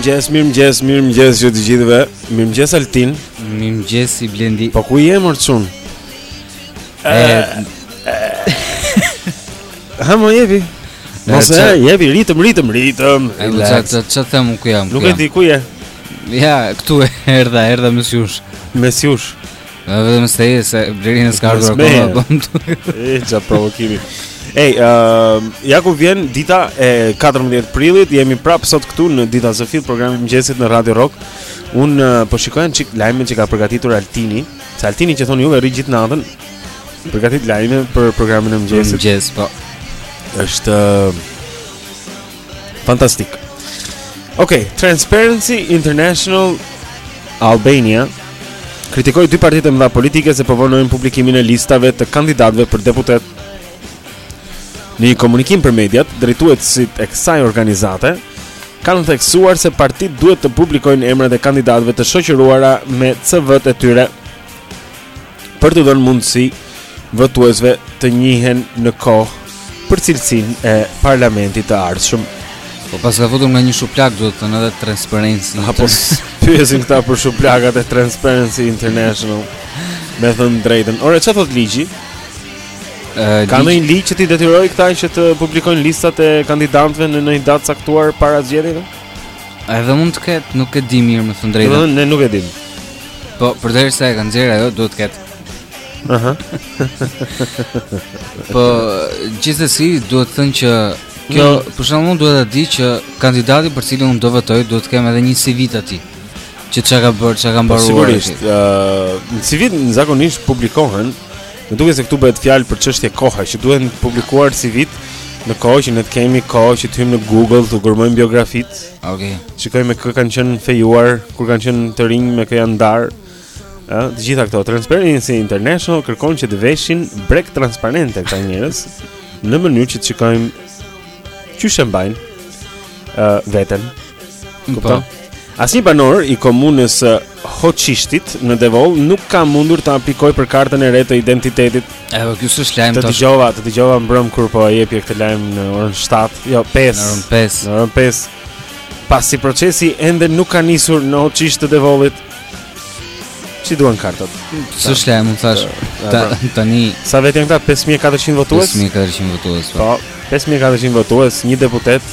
mëngjes, mirë mëngjes, mirë mëngjes që të gjithëve. Mirë mëngjes Altin. Mirë mëngjesi Blendi. Po ku je mor çun? Ë Ha më jepi. Mos e jepi ritëm, ritëm, ritëm. Ai më çat çat çat them ku jam. Nuk e di ku je. Ja, këtu e erdha, erdha me sjush. Me sjush. Edhe vetëm se ai se Blerin s'ka ardhur akoma. Po. E ça provokimi. Ej, uh, ja ku vjen dita e 14 e prillit, jemi prap sot këtu në Dita zë fill programi i mëngjesit në Radio Rock. Un uh, po shikoj një çik lajmin që ka përgatitur Altini. Se Altini që thoni juve rri gjithë natën, Përgatit lajme për programin e mëngjesit Mëgjes, po është Fantastik Ok, Transparency International Albania kritikoi dy partitë e mëdha politike se po vonojnë publikimin e listave të kandidatve për deputet Në një komunikim për mediat, drejtuesit e kësaj organizate Kanë theksuar se partitë duhet të publikojnë emrat e kandidatve të shoqëruara me CV-të e tyre për t'u dhënë mundësi votuesve të njihen në kohë për cilësinë e parlamentit të ardhshëm. Po pas ka futur nga një shuplakë duhet thënë edhe Transparency International. Apo pyesin këta për shuplakat e Transparency International. Me thënë të drejtën. Ore çfarë thotë ligji? Ë ka ndonjë ligj që t'i detyrojë këta që të publikojnë listat e kandidatëve në një datë të caktuar para zgjedhjeve? Edhe mund të ketë, nuk e di mirë me thënë të drejtën. Do ne nuk e dimë. Po, përderisa e ka nxjerrë ajo, duhet të ketë. Aha. po, gjithsesi duhet thënë që kjo mm. për shembull duhet ta di që kandidati për cilin unë do votoj duhet të kem edhe një CV të tij. Që çka ka bërë, çka ka po, mbaruar. Po, sigurisht, ë, uh, në CV zakonisht publikohen, më duket se këtu bëhet fjalë për çështje kohe, që duhen publikuar CV-t në kohë që ne të kemi kohë që të hyjmë në Google, të gjurmojmë biografitë, Ok. Të shikojmë me kë kanë qenë fejuar, kur kanë qenë të rinj me kë janë ndarë. Ë, të gjitha këto Transparency International kërkon që të veshin brekë transparente këta njerëz në mënyrë që të shikojmë qysh e mbajnë ë veten. Po. Kupton? Asnjë banor i komunës Hoçishtit në Devoll nuk ka mundur të aplikoj për kartën e re të identitetit. E po, ky s'është lajm të dëgjova, të dëgjova mbrëm kur po e jepje këtë lajm në orën 7, jo 5. Në orën 5. Në orën 5. Pasi procesi ende nuk ka nisur në Hoçisht të Devollit. Si duan kartat? S'është lajm, më thash, ta, tani... Sa vetë janë këta, 5.400 votues? 5.400 votues, po. 5.400 po, votues, një deputet.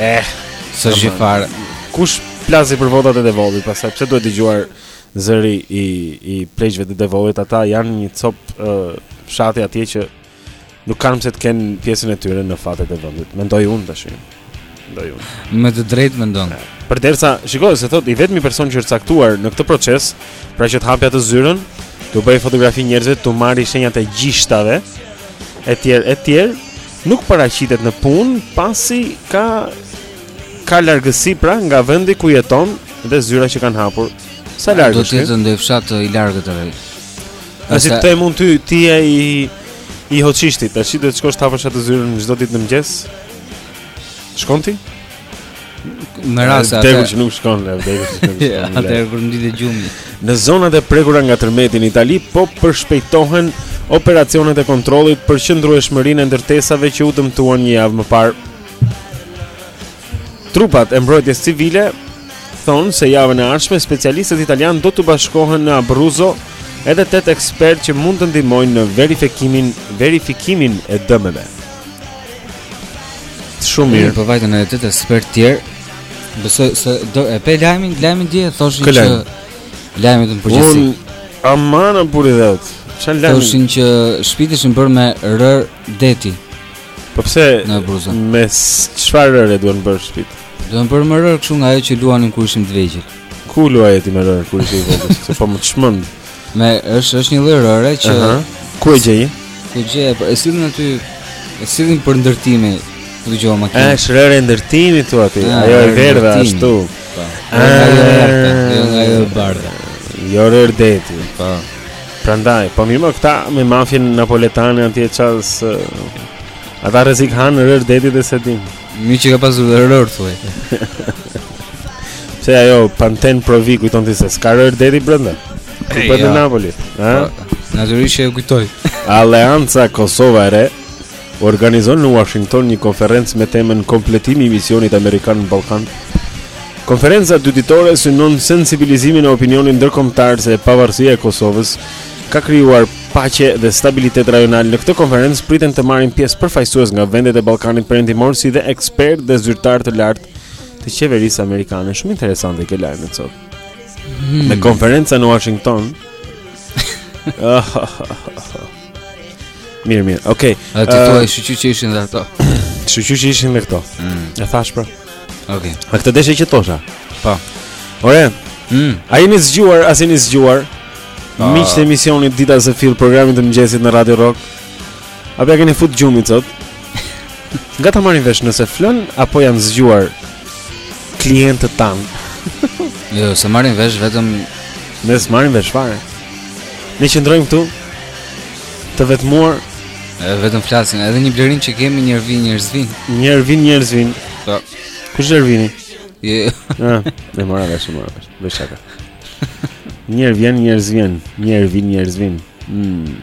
Eh, s'është gjë fare. Kush Plasi për votat e Devollit, pastaj pse duhet dëgjuar zëri i i pleqve të Devollit, ata janë një cop uh, fshati atje që nuk kanë pse të kenë pjesën e tyre në fatet e vendit. Mendoj unë tash. Mendoj unë. Me të drejtë mendon. Përderisa, shiko se thotë i vetmi person që është caktuar në këtë proces, pra që të hapi atë zyrën, të bëj fotografi njerëzve të marri shenjat e gjishtave etj etj nuk paraqitet në punë pasi ka Ka largësi pra nga vendi ku jeton dhe zyra që kanë hapur. Sa larg është? Do të jetë ndonjë fshat i largët të rrit. Po si, të mundim ty, ti je i i Hoçishtit, tash do të shkosh të hapësh atë zyrën çdo ditë në mëngjes? Shkon ti? Me rase atë. Degë që nuk shkon, degë që nuk shkon. Atë për ndit e gjumi. Në zonat e prekura nga tërmeti në Itali po përshpejtohen operacionet e kontrollit për qëndrueshmërinë e ndërtesave që u dëmtuan një javë më parë. Trupat e mbrojtjes civile thonë se javën e ardhshme specialistëve italianë do t'u bashkohen në Abruzzo edhe tetë ekspertë që mund të ndihmojnë në verifikimin verifikimin e dëmeve. Shumë mirë, po vajtën edhe tetë ekspertë tjerë. Besoj se do e pe lajmin, lajmin dje thoshin që lajmi do të përgjithësi. Aman o burr i dheut. Ça lajmi? Thoshin që shpitë ishin bërë me rër deti. Po pse në Abruzë? Me çfarë rëre duan bërë shtëpit? Duan bërë me rërë kështu nga ajo që luanim kur ishim të vegjël. Ku luaje ti me rërë kur ishe i vogël? Se po më çmend. Me është është një lloj rëre që uh -huh. ku e gjej? Ku gjej? Po e sillin aty e sillin për ndërtime me ndonjë makinë. Është rërë e ndërtimit thua ti. Ah, ajo e verdha ashtu. Po. Ajo e bardha. Jo rër deti. Po. Prandaj, po mirë me këta me mafien napoletane andej ças ata rrezik hanë rër deti dhe s'e dinë. Mi që ka pasur dhe rër thuaj. Pse ajo Panten Pro-V kujton ti se s'ka rër deti brenda? Ku po në Napoli, ha? Po, natyrisht e kujtoj. Aleanca Kosova e Re. organizon në Washington një konferencë me temën Kompletimi i misionit amerikan në Ballkan. Konferenca dyditore synon sensibilizimin e opinionit ndërkombëtar se pavarësia e Kosovës ka krijuar paqe dhe stabilitet rajonal. Në këtë konferencë priten të marrin pjesë përfaqësues nga vendet e Ballkanit Perëndimor si dhe ekspertë dhe zyrtarë të lartë të qeverisë amerikane. Shumë interesant ky lajm sot. Hmm. Në konferencën në Washington. Mirë, mirë. Okej. Okay. A ti thua shyqyr që ishin dhe ato? Shyqyr që ishin dhe këto. Mm. E thashë pra. Okej. Okay. A këtë deshe që ta thosha? Po. Ore. Mm. A jeni zgjuar, a jeni zgjuar? Po. Miq të emisionit Dita zë fill programit të mëngjesit në Radio Rock. Apo ia keni fut gjumit sot? Nga ta marrim vesh nëse flën apo janë zgjuar klientët tanë? jo, s'e marrim vesh vetëm... Ne s'e marrim vesh fare. Ne qëndrojmë këtu të vetmuar, e, vetëm flasim, edhe një Blerim që kemi një herë vjen, një herë s'vjen. Një herë vjen, një herë s'vjen. Po. Kush është Ervini? Je. Ah, e mora vesh, mora vesh. Vesh çaka. Një herë vjen, një herë s'vjen, një herë vjen, një herë s'vjen. Mm.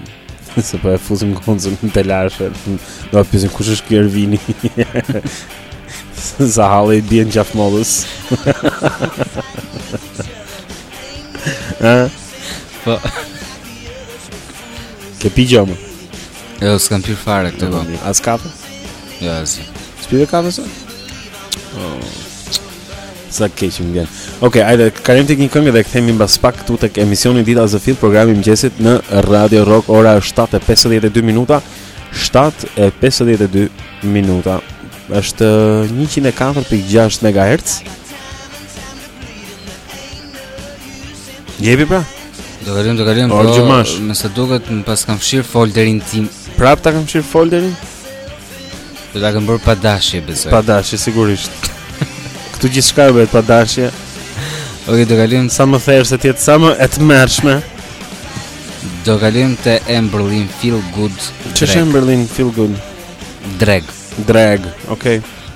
Se po e fusim gocën në telashe Do ta pyesin kush është ky Ervini Sa hall i bjen gjatë mollës Ë? Po. Ke pi gjë më? Jo, s'kam pi fare këtë kohë. Jo, as kafe? Jo, as. S'pi dhe kafe sot? Po. Sa keq më vjen. Okej, okay, ajde, kalojmë tek një këngë dhe kthehemi pas pak këtu tek emisioni Dita zë fill, programi i mëngjesit në Radio Rock. Ora është 7:52 minuta. 7:52 minuta. Është 104.6 MHz. Jepi pra. Do kalojmë, do kalojmë. Por gjumash. Me sa duket, më paskan fshirë folderin tim. Prap ta kam fshirë folderin? Do ta kem bërë pa dashje, besoj. Pa dashje sigurisht. Këtu gjithçka bëhet pa dashje. Ok, do kalojmë sa më therrëse të jetë sa më e tmerrshme Do kalojmë te Anberlin Feel Good Drag Ç'është Anberlin Feel Good? Drag Drag, okej okay.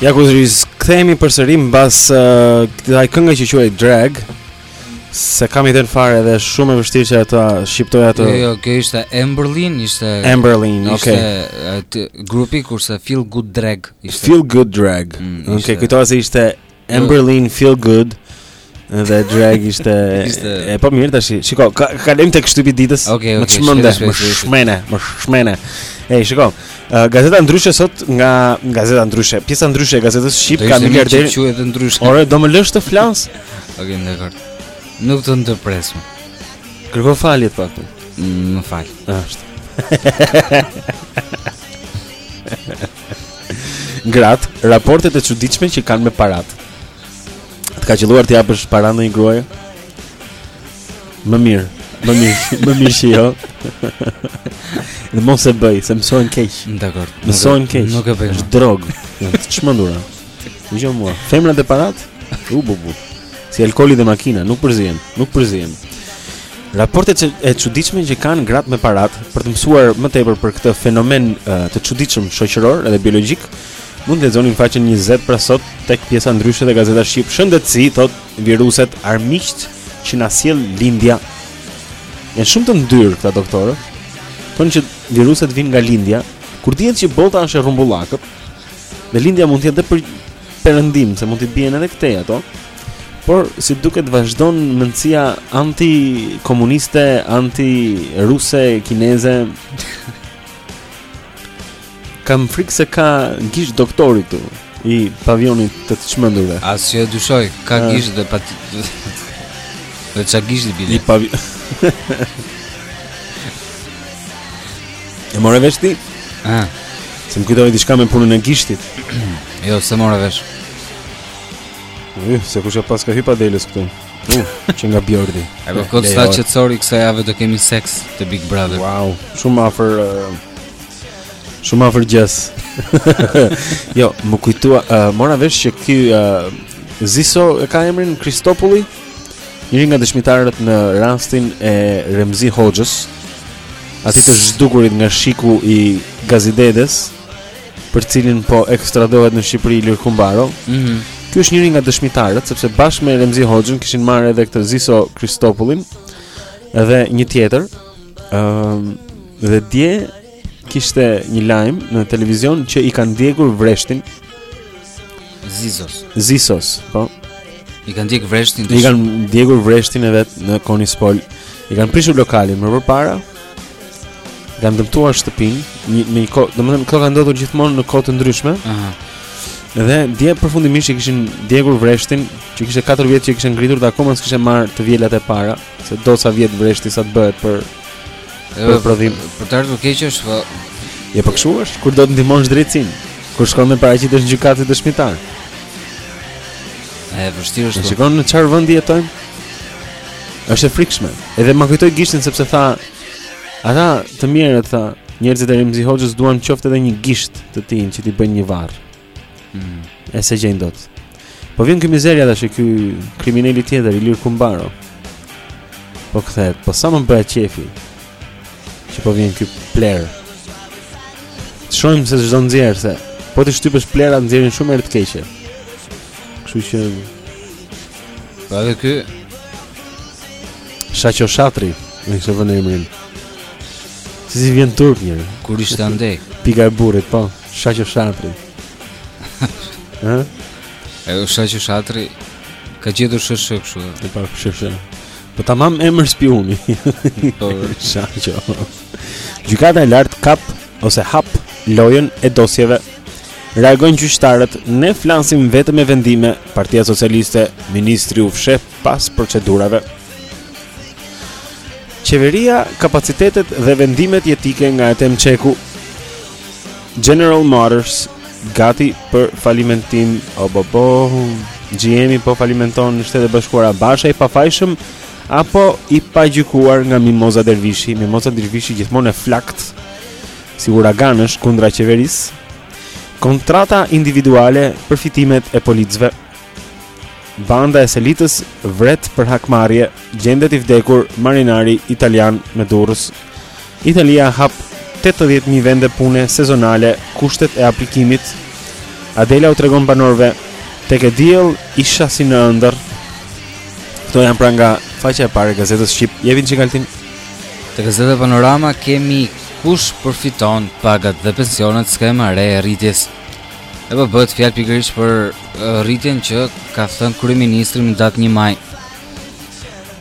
Ja ku sërish, kthehemi përsëri mbas uh, kësaj kënge që quhej drag S'e kam idenë fare dhe shumë e vështirë që ta shqiptoj ato Jo, jo, kjo ishte Anberlin, ishte Anberlin, oke okay. Ishte grupi kurse Feel Good Drag ishte. Feel Good Drag, mm, ishte... oke, okay, kujtova se ishte Amberlin Feel Good dhe drag ishte e po mirë tash. Shiko, kalojmë tek shtypi i ditës. Okay, okay, më çmende, më çmende, më çmende. Ej, shiko. Uh, gazeta ndryshe sot nga gazeta ndryshe. Pjesa ndryshe e gazetës Shqip ka miliarder. Do të ndryshe. Ore, do më lësh të flas? Okej, okay, dakor. Nuk të ndërpres. Kërko falje të paktën. Mm, më fal. Është. Grat, raportet e çuditshme që kanë me parat. Të ka qelluar të japësh para ndonjë gruaje? Më mirë, më mirë, më mirë që jo. Dhe mos e bëj, se mësohen keq. Dakor. Mësohen keq. Nuk e bëj. Është drog. Janë të çmendura. M'i jep mua. Femrat e parat? U bu bu. Si alkooli dhe makina, nuk përzihen, nuk përzihen. Raportet e çuditshme që kanë gratë me parat për të mësuar më tepër për këtë fenomen uh, të çuditshëm shoqëror dhe biologjik, mund të lexoni në faqen 20 pra sot tek pjesa ndryshe e gazetës Shqip. Shëndetësi, thotë viruset armiqt që na sjell lindja. Janë shumë të ndyrë këta doktorë. Thonë që viruset vijnë nga lindja, kur dihet që bota është e rrumbullakët. Dhe lindja mund të jetë për perëndim, se mund t'i bien edhe këtej ato. Por si duket vazhdon mendësia anti-komuniste, anti-ruse, kineze. Kam frikë se ka gisht doktori këtu i pavionit të të çmendurve. As që dyshoj, ka uh, gisht dhe pa Dhe ça gishti bile. I pavi. E more vesh ti? Ah. Se më kujtoi diçka me punën e gishtit. jo, s'e mora vesh. Yh, se kush i paska hypur delës këtu. Uh, që nga Bjordi. E po kot s'tha që gjyshi kësaj jave do kemi seks te Big Brother. Wow, shumë afër uh, shumë afër gjës. jo, m'u kujtua, uh, mora vesh që ky uh, Ziso e ka emrin Kristopulli, njëri nga dëshmitarët në rastin e Remzi Hoxhës. Atij të zhdukurit nga SHIK-u i Gazidedes. Ëh. për cilin po ekstradohet në Shqipëri Ilir Kumbaro. Mhm. Mm Ky është njëri nga dëshmitarët sepse bashkë me Remzi Hoxhën kishin marrë edhe këtë Ziso Kristopullin edhe një tjetër. Ëm um, dhe dje kishte një lajm në televizion që i kanë djegur vreshtin Zisos. Zisos, po. I kanë djegur vreshtin. I kanë djegur vreshtin e vet në Konispol. I kanë prishur lokalin më përpara. Kanë dëmtuar shtëpinë, një në një kohë, domethënë këto kanë ndodhur gjithmonë në kohë të ndryshme. Aha. Dhe dje përfundimisht i kishin djegur vreshtin, që kishte 4 vjet që kishin ngritur dhe akoma s'kishin marrë të vjelat e para, se do ca vjet vreshti sa të bëhet për e, për prodhim. Për të ardhur keq është, po, e po kështu është, kur do të ndihmosh drejtësinë, kur shkon me paraqit në gjykatë si dëshmitar. E vështirë është. E shikon në çfarë vendi jetojmë? Është e frikshme. Edhe ma kujtoi gishtin sepse tha ata të mirët tha, njerëzit e Remzi Hoxhës duan qoftë edhe një gisht të tij që t'i bëjnë një varr. Mm. E s'e gjejnë dot. Po vjen ky mizeria tash ky krimineli tjetër Ilir Kumbaro. Po kthehet, po sa më bëhet qefi. Që po vjen ky plehr. Shohim se ç'do nxjerrë se po t'i shtypësh plehrat nxjerrin shumë erë të keqe. Kështu që Pra dhe ky Shaqo Shatri Me kësht' vënë emrin Si s'i vjen turp njeri Kur ishte andej Pika e burrit, po Shaqo Shatri Hë? E u Shaqo Shatri Ka gjithur shë shë këshu E pa shë shë Po tamam emër spiuni Po Shaqo Gjykata e lartë kap ose hap lojën e dosjeve. Reagojnë gjyqtarët, ne flasim vetëm me vendime, Partia Socialiste, ministri u fsheh pas procedurave. Qeveria, kapacitetet dhe vendimet jetike nga Ethem Çeku. General Motors gati për falimentim. O bo bo. GM-i po falimenton në Shtetet e Bashkuara. Basha i pafajshëm Apo i pagjykuar nga Mimoza Dervishi Mimoza Dervishi gjithmonë e flaktë Si uragan është kundra qeverisë Kontrata individuale përfitimet e policëve Banda e Selitës vret për hakmarrje Gjendet i vdekur marinari italian në Durrës Italia hap 80.000 vende pune sezonale kushtet e aplikimit. Adela u tregon banorëve tek E diel isha si në ëndërr. Këto janë pra nga faqja e parë e gazetës Shqip. I erdhëm te. Te gazeta Panorama kemi kush përfiton pagat dhe pensionet skema re e rritjes. E po bëhet fjalë pikërisht për rritjen që ka thënë kryeministri në datë 1 maj.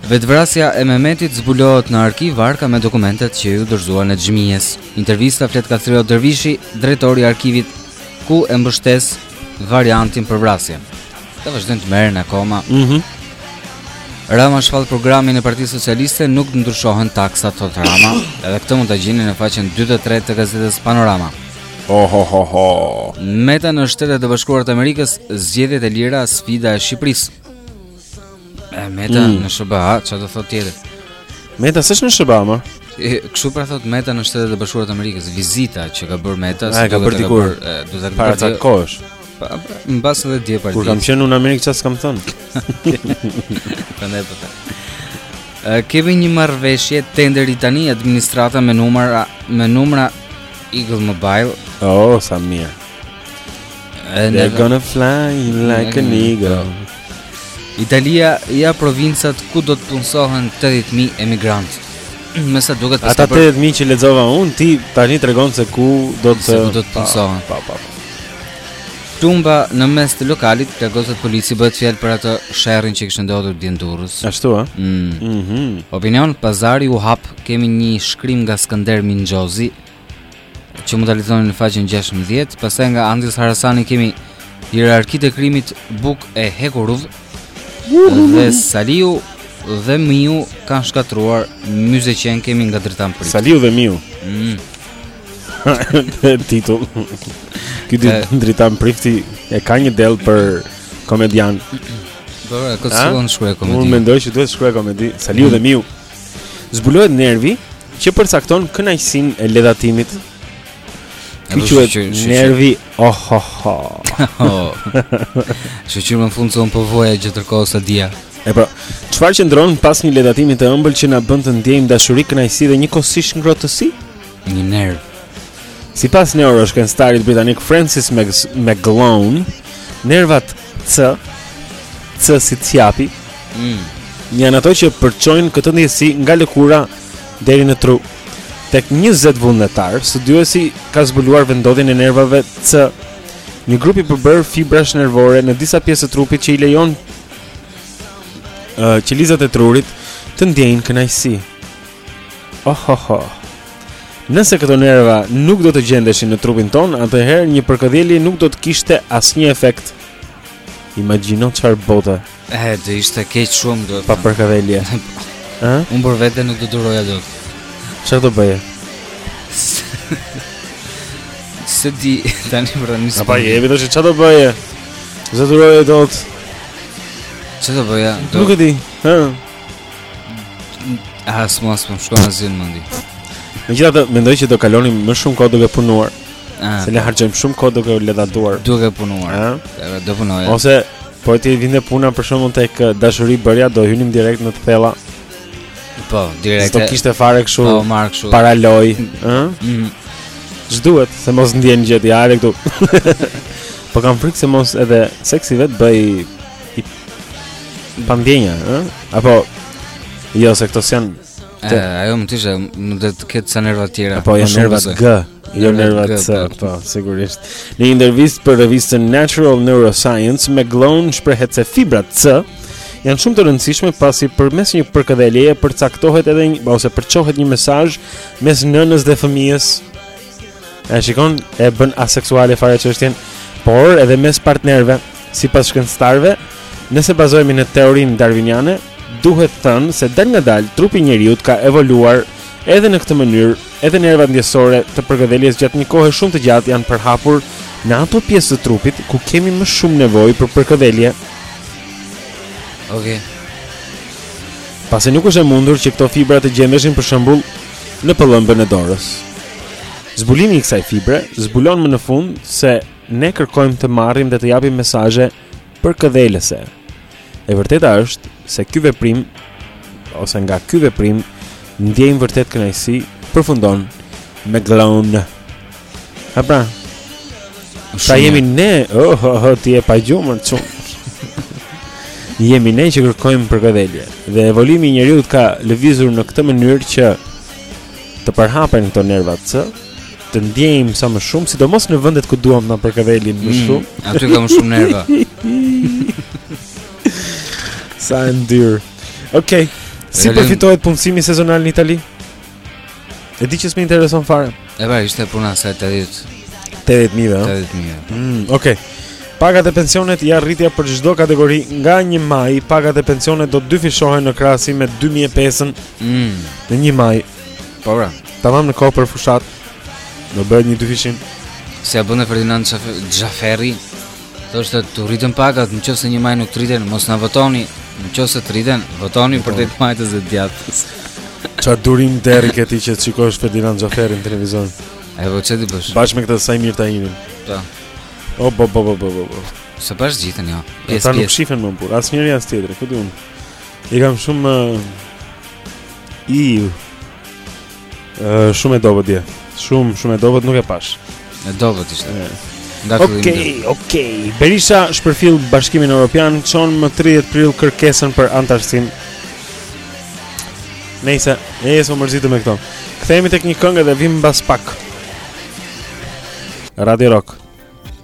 Vetëvrasja e Mehmetit zbulohet në arkiv arka me dokumentet që iu dorëzuan Nexhmijes. Intervista flet Kastriot Dervishi, drejtori i arkivit ku e mbështes variantin për vrasjen. Të vazhdojnë të merren akoma. Mhm. Mm Rama shpall programin e Partisë Socialiste, nuk ndryshohen taksat thotë Rama, edhe këtë mund ta gjeni në faqen 2 dhe 3 të gazetës Panorama. Ho ho ho ho. Meta në Shtetet e Bashkuara të Amerikës, zgjedhjet e lira sfida e Shqipërisë. Meta mm. në SHBA, çfarë do thotë tjetër? Meta s'është në SHBA më. Kështu pra thotë Meta në Shtetet e Bashkuara të Amerikës, vizita që ka bërë Meta, s'ka bërë dikur, do të thotë para ca kohësh. Pa, mbas edhe dje parti. Kur kam qenë unë në Amerikë ça s'kam thënë? Prandaj po them. Kemi një marrëveshje tenderi tani administrata me numra me numra Eagle Mobile. Oh, sa mirë. They're gonna fly like an eagle. Italia ja provincat ku do të punësohen 80.000 emigrantë. Me sa duket pastaj. Ata 80.000 që lexova unë, ti tani tregon se ku do të se ku do të punësohen. Pa, pa, pa. Plumba në mes të lokalit, plagoset polici bëhet fjalë për atë sherrin që kishte ndodhur dje në Durrës. Ashtu ë? Mm. Mhm. Mm Opinion pazari u hap, kemi një shkrim nga Skënder Minxhozi. që mund ta lexoni në faqen 16. Pastaj nga Andis Harasani kemi hierarkitë e krimit bukë e hekurudhë. Dhe Saliu dhe Miu kanë shkatërruar Myzeqenë, kemi nga Dritan Prifti. Saliu dhe Miu. Mm. Titull. Ky di Dritan Prifti e ka një dell për komedian. Po, këtë sillon shkruaj komedi. Unë mendoj që duhet të shkruajë komedi. Saliu dhe Miu. zbulohet nervi që përcakton kënaqësinë e ledhatimit. Ky quhet nervi oh ho ho. Shoqim në fund son po voja që tërkohë sa dia. E pra, çfarë qëndron pas një ledhatimi të ëmbël që na bën të ndjejmë dashuri, kënaqësi dhe njëkohësisht ngrohtësi? Një nerv. Sipas neuroshkencëtarit britanik Francis McGlone, nervat C C si cjapi mm. Janë ato që përçojnë këtë ndjesi nga lëkura deri në tru Tek 20 vullnetarë, studiuesi ka zbuluar vendodhjen e nervave C Një grup i përbërë fibrash nervore në disa pjesë të trupit që i lejon uh, Qelizat e trurit të ndjejnë kënaqësi Ohoho. Nëse këto nerva nuk do të gjendeshin në trupin tonë, atëherë një përkëdhelje nuk do të kishte asnjë efekt. Imagjino çfarë bote. E, do ishte keq shumë do. Pa përkëdhelje. Ë? Unë për vete nuk do duroja dot. Çfarë do bëje? S'e di tani për tani. A, po the vetë se çfarë do bëje? S'e duroje dot. Çfarë do bëja? Nuk e di. Hë. Ah, s'ma s'ma shkon në mendje. Megjithatë mendoj që do kalonim më shumë kohë duke punuar ah, Se ne po. harxhojmë shumë kohë duke u ledhatuar Duke punuar ah? Duke punuar Ose, po të vinte puna për shembull tek eh, dashuribërja Do hynim direkt në të thella Po, direkt S'do kishte fare kështu Po, more kështu Paralojë mm. Ç'duhet, se s'po ndjen gjë ti fare këtu Po kam frikë se mos edhe seksi vetë bëj pa ndjenja, ë? Apo jo se këto janë të... ajo mund të ishte, mund të ketë sa nerva të tjerë. Po janë nervat G, jo nervat C, po. po, sigurisht. Në intervistë për revistën Natural Neuroscience, McGlone shprehet se fibrat C janë shumë të rëndësishme pasi përmes një përkëdheljeje përcaktohet edhe një, ose përçohet një mesazh mes nënës dhe fëmijës E shikon, e bën aseksuale fare çështjen, por edhe mes partnerëve, sipas shkencëtarëve, nëse bazohemi në teorinë darwiniane, duhet thënë se dalëngadalë trupi i njeriut ka evoluar edhe në këtë mënyrë, edhe nervat ndjesore të përkëdheljes gjatë një kohe shumë të gjatë janë përhapur në ato pjesë të trupit ku kemi më shumë nevojë për përkëdhelje. Okej. Okay. Pasi nuk është e mundur që këto fibra të gjendeshin për shembull në pëllëmbën e dorës. Zbulimi i kësaj fibre zbulon më në fund se ne kërkojmë të marrim dhe të japim mesazhe përkëdhelëse. E vërteta është se ky veprim ose nga ky veprim ndjejmë vërtet kënaqësi, përfundon McGlone. A pra. Sa jemi ne? Oh, oh, oh, ti je pa gjumë shumë. jemi ne që kërkojmë përkëdhelje. Dhe evoluimi i njeriut ka lëvizur në këtë mënyrë që të përhapen këto nervat C të ndjejmë sa më shumë, sidomos në vendet ku duam na përkëdhelin më mm, shumë. Mm, aty ka më shumë nerva. sa e ndyrë. Okej. Okay. Si përfitohet punësimi sezonal në Itali? E di që s'më intereson fare. E pra, ishte puna se 80 80 mijëve, ëh. 80 mijë. Mm, okay. Pagat e pensionet ja rritja për çdo kategori nga 1 maj, pagat e pensionet do të dyfishohen në krahasim me 2005-ën Mm. në 1 maj. Po pra. Tamam në kohë për fushatë. Do bëhet një dyfishim. Se ia bënte Ferdinand Xhafe- Xhaferri Thoshte të rriten pagat, në qoftë se një maj nuk të rriten, mos na votoni, në qoftë se të rriten, votoni PD-në majtas dhe djathtas. Ça durimi ke ti që të shikosh Ferdinand Xhaferrin në televizor? E po ç'ti bësh? Bash me këtë saj mirë të imin. Ta. Po. O, bo, bo, bo, bo, bo, bo. Se bash gjithën, jo. Pjes, Ata nuk shifen më burrë, as njëri as tjetri, këtë unë. I kam shumë... Uh, iu. Shumë e dobët dje. Shumë, shumë e dobët, nuk e pashë. E dobët ishte. Nga fillim. Okej, okay, okej. Okay. Berisha shpërfill Bashkimin Evropian çon më 30 prill kërkesën për anëtarësim. Nejse, nejse u mërzitëm me këto. Kthehemi tek një këngë dhe vijmë mbas pak. Radio Rock.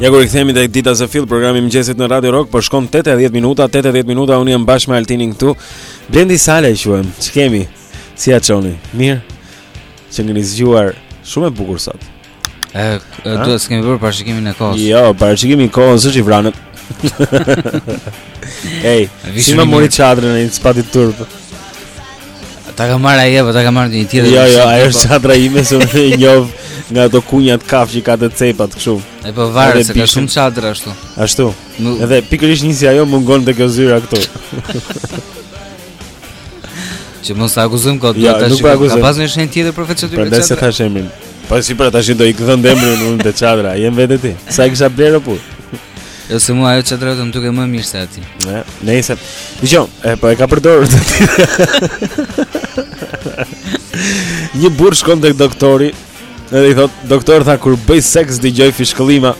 Ja kur i kthehemi tek Dita zë fill, programi i mëngjesit në Radio Rock, po shkon 80 minuta, 80 minuta unë jam bashkë me Altinin këtu. Blendi Salaj quhem. Ç'kemi? Si ia çoni? Mirë. Qenkeni zgjuar shumë e bukur sot. E, e duhet s'kemi bërë parashikimin e kohës. Jo, parashikimi i kohës është i vranë. Ej, si ma mori çadrën e s'pati turp. Ta ka marrë ajo, po ta ka marrë një tjetër. Jo, jo, ajo është çadra ime se unë e njoh nga ato kunjat kafe që ka të cepat kështu. E po varet se ka shumë çadra ashtu. Ashtu. Edhe pikërisht një si ajo mungon te kjo zyra këtu. Që mos ta akuzojmë kot, ja, ta shikoj. Po ke pas një shenjë tjetër përveç atë. Prandaj s'e thashë emrin. Po si pra tash do i gdhend emrin unë te çadra, je n'vete ti. Sa e kisha blerë apo? Jo se mua ajo çadra do më duket më mirë se ty. Ne, nejse. Dëgjom, e po e ka përdorur tëndin. Një burrë shkon tek doktori, edhe i thotë, "Doktor, tha kur bëj seks dëgjoj fishkëllima."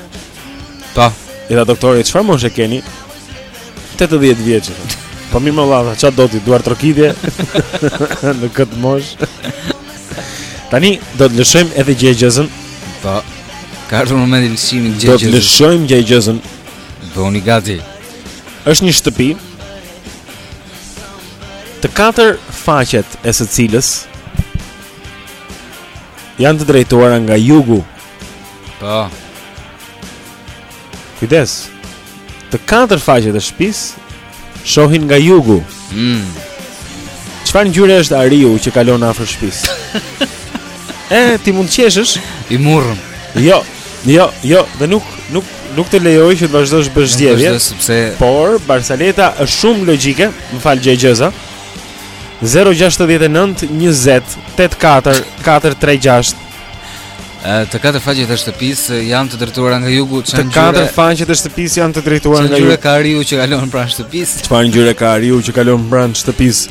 Po. I tha doktori, "Çfarë moshe keni?" 80 vjeç. Po mirë mo vëlla, çfarë do ti duartrokitje në këtë moshë. Tani do të lëshojmë edhe gjegjëzën. Po. Ka ardhur momenti i lëshimit të gjegjëzës. Do të lëshojmë gjegjëzën. Bëni gati. Është një shtëpi. Të katër faqet e së cilës janë të drejtuara nga jugu. Po. Kujdes. Të katër faqet e shtëpisë shohin nga jugu. Mm. Çfarë ngjyre është ariu që kalon afër shtëpisë? e ti mund të qeshësh i murrëm. Jo, jo, jo, dhe nuk nuk nuk të lejoj që të vazhdosh të bësh zgjidhje. Sepse por barsaleta është shumë logjike, më fal gjëegjëza. 069 20 84 436 Të katër faqet e shtëpisë janë të drejtuara nga jugu, ça ngjyre. Të katër faqet e shtëpisë janë të drejtuara nga jugu. Ça ngjyre ka ariu që kalon pranë shtëpisë. Çfarë ngjyre ka ariu që kalon pranë shtëpisë?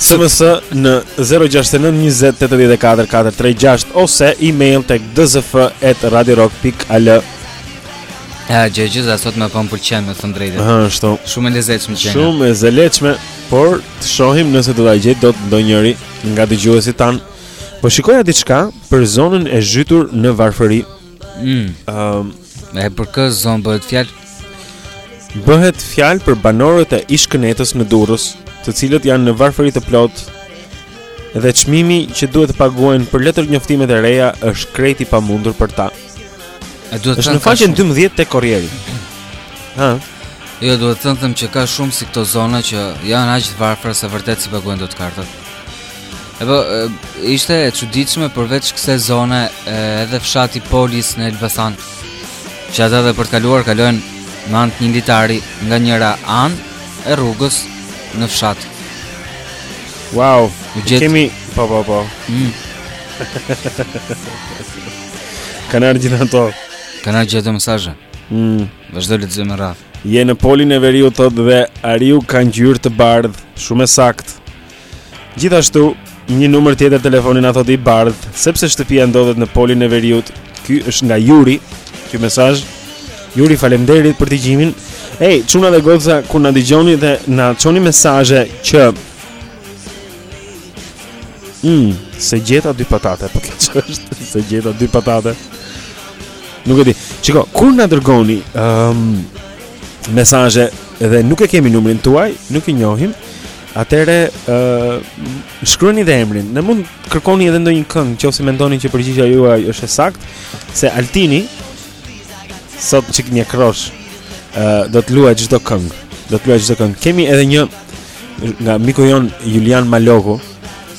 SMS në 069 20 84 436 ose email tek dzf@radiorock.al. Ja, gjëegjëza sot më po pëlqen me thënë të drejtën. Ëh, ashtu. Shumë e lezetshme qe. Shumë e lezetshme, por të shohim nëse do ta gjejë dot ndonjëri nga dëgjuesit tanë. Po shikoja diçka për zonën e zhytur në varfëri. Ëm, mm. um, e për kë zonë bëhet fjalë? Bëhet fjalë për banorët e ish-Kënetës në Durrës, të cilët janë në varfëri të plotë. Dhe çmimi që duhet të paguajnë për letërnjoftimet e reja është krejt i pamundur për ta. A domethënë në faqen 12 te Korrieri. Ha. Jo, domethënë që ka shumë si këto zona që janë aq të varfra se vërtet s'i paguajnë dot kartat. Epo, ishte e çuditshme përveç kësaj zone edhe fshati Polis në Elbasan. Që ata dhe për të kaluar kalojnë me anë të një litari nga njëra anë e rrugës në fshat. Wow, gjet... kemi po po po. Mm. Kanë ardhur gjithë ato. Kanë ardhur gjithë mesazhe. Mm. Vazhdo të lexojmë, Raf. Je në polin e veriut thotë dhe ariu ka ngjyrë të bardhë, shumë e saktë. Gjithashtu, një numër tjetër telefoni na thotë i bardh, sepse shtëpia ndodhet në polin e veriut. Ky është nga Juri. Ky mesazh Juri, faleminderit për dëgjimin. Ej, çuna dhe goca, ku na dëgjoni dhe na çoni mesazhe që Mm, se gjeta dy patate, po kjo ç'është? Se gjeta dy patate. Nuk e di. Shiko, kur na dërgoni ëm um, mesazhe dhe nuk e kemi numrin tuaj, nuk i njohim, Atëherë, ë uh, shkruani dhe emrin. Na mund kërkoni edhe ndonjë këngë, nëse mendoni që përgjigja juaj është e saktë, se Altini sot çik një krosh, ë uh, do të luaj çdo këngë. Do të luaj çdo këngë. Kemi edhe një nga miku jon Julian Malogu.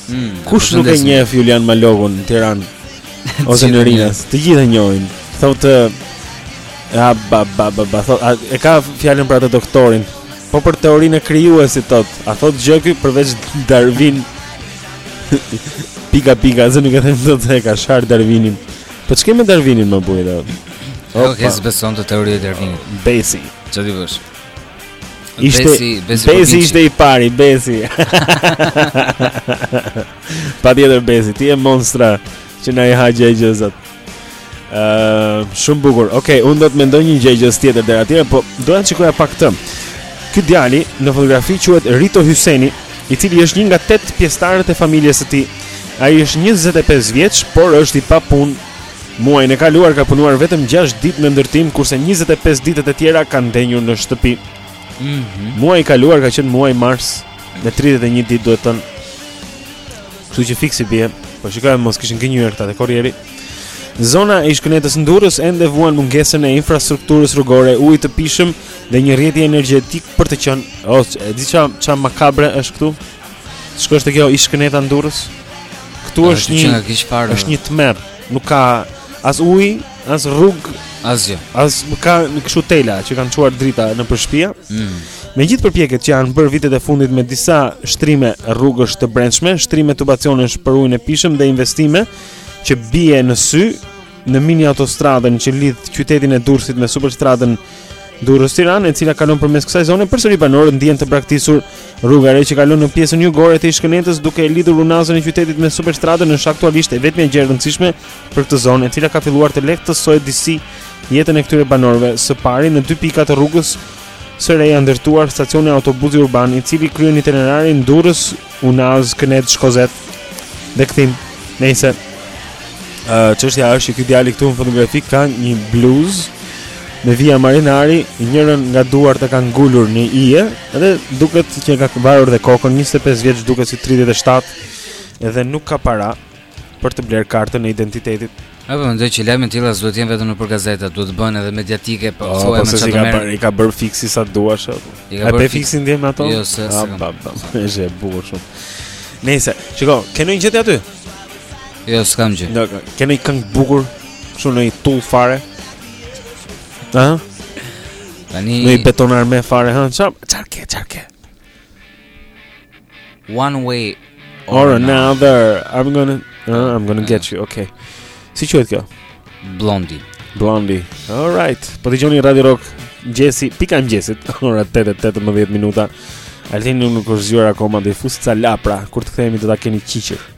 Mm, Kush nuk e njeh Julian Malogun në Tiranë? Ose në Rinas, të gjithë e njohin. Thotë a ba ba ba ba thotë e ka fjalën për atë doktorin. Po për teorinë e krijuesit thot, a thot gjë ky përveç Darwin? pika pika, se nuk e them dot se ka shar Darwinin. Po ç'ke me Darwinin më bujë dot? Jo, ky beson te teoria e Darwinit. Besi. Çfarë di bësh? Ishte Besi, Besi, Besi ishte i pari, Besi. pa tjetër Besi, ti je monstra që na i ha gjëegjëzat. Ëh, shumë bukur. Okej, okay, unë do të mendoj një gjëegjëzë tjetër deri atëherë, po doja të shikoja pak këtë. Ky djali në fotografi quhet Rito Hyseni, i cili është një nga 8 pjesëtarët e familjes së tij. Ai është 25 vjeç, por është i papunë. Muajin e kaluar ka punuar vetëm 6 ditë në ndërtim, kurse 25 ditët e tjera ka ndenjur në shtëpi. Mhm. Mm Muaji i kaluar ka qenë muaji mars, me 31 ditë duhet thënë. Kështu që fiks i bie. Po shikoj mos kishin gënjyer këta te korrieri. Zona e ish-kënetës në Durrës ende vuan mungesën e infrastrukturës rrugore, ujit të pijshëm dhe një rrjeti energjetik për të qenë. O, e di ça ça makabre është këtu? Shko shihe kjo ish-këneta në Durrës? Këtu është një është një tmerr, nuk ka as ujë, As rrug, as gjë. As ka në kështu tela që kanë çuar drita nëpër shpia. Mm. Me gjithë përpjekjet që janë bërë vitet e fundit me disa shtrime rrugësh të brendshme, shtrime tubacionesh për ujin e pijshëm dhe investimit që bie në sy në mini autostradën që lidh qytetin e Durrësit me superstradën Durrës-Tiranë, e cila kalon përmes kësaj zone, përsëri banorët ndihen të braktisur rruga re që kalon në pjesën jugore të ish-kënetës duke lidhur unazën e qytetit me superstradën është aktualisht e vetmja gjë e rëndësishme për këtë zonë, e cila ka filluar të lehtësojë disi jetën e këtyre banorëve. Së pari në dy pika të rrugës së re janë ndërtuar stacione autobusi urban, i cili kryen itinerarin Durrës, Unazë, Kënetë, Shkozet dhe kthim. Nëse ë uh, çështja është që ky djali këtu në fotografi ka një bluzë me vija marinari, njërën nga duart e ka ngulur në ije dhe duket që ka varur dhe kokën 25 vjeç, duket si 37 dhe nuk ka para. për të blerë kartën e identitetit. A po mendoj që lajme të tilla s'duhet të jenë vetëm nëpër gazeta, duhet të bëhen edhe mediatike, po oh, thuaj po, me çfarë ka bërë, i ka bërë fiksi sa duash apo. I ka bërë fiksi gjëra me ato? Jo, se. Ah, po, po. Është e bukur shumë. Nëse, shiko, keni një gjë aty? Jo, s'kam gjë. Do, keni një këngë bukur, kështu në një tullë fare. Ëh? Tani Në beton arme fare, ha, çfarë? Çfarë ke, çfarë ke? One way or, or another. I'm gonna uh, I'm gonna get you. Okay. Si quhet kjo? Blondie. Blondie. All right. Po dëgjoni Radio Rock që në pikë të mëngjesit, ora 8:18 minuta. Altini nuk është zgjuar akoma, do i fus ca lapra. Kur të kthehemi do ta keni qiqër.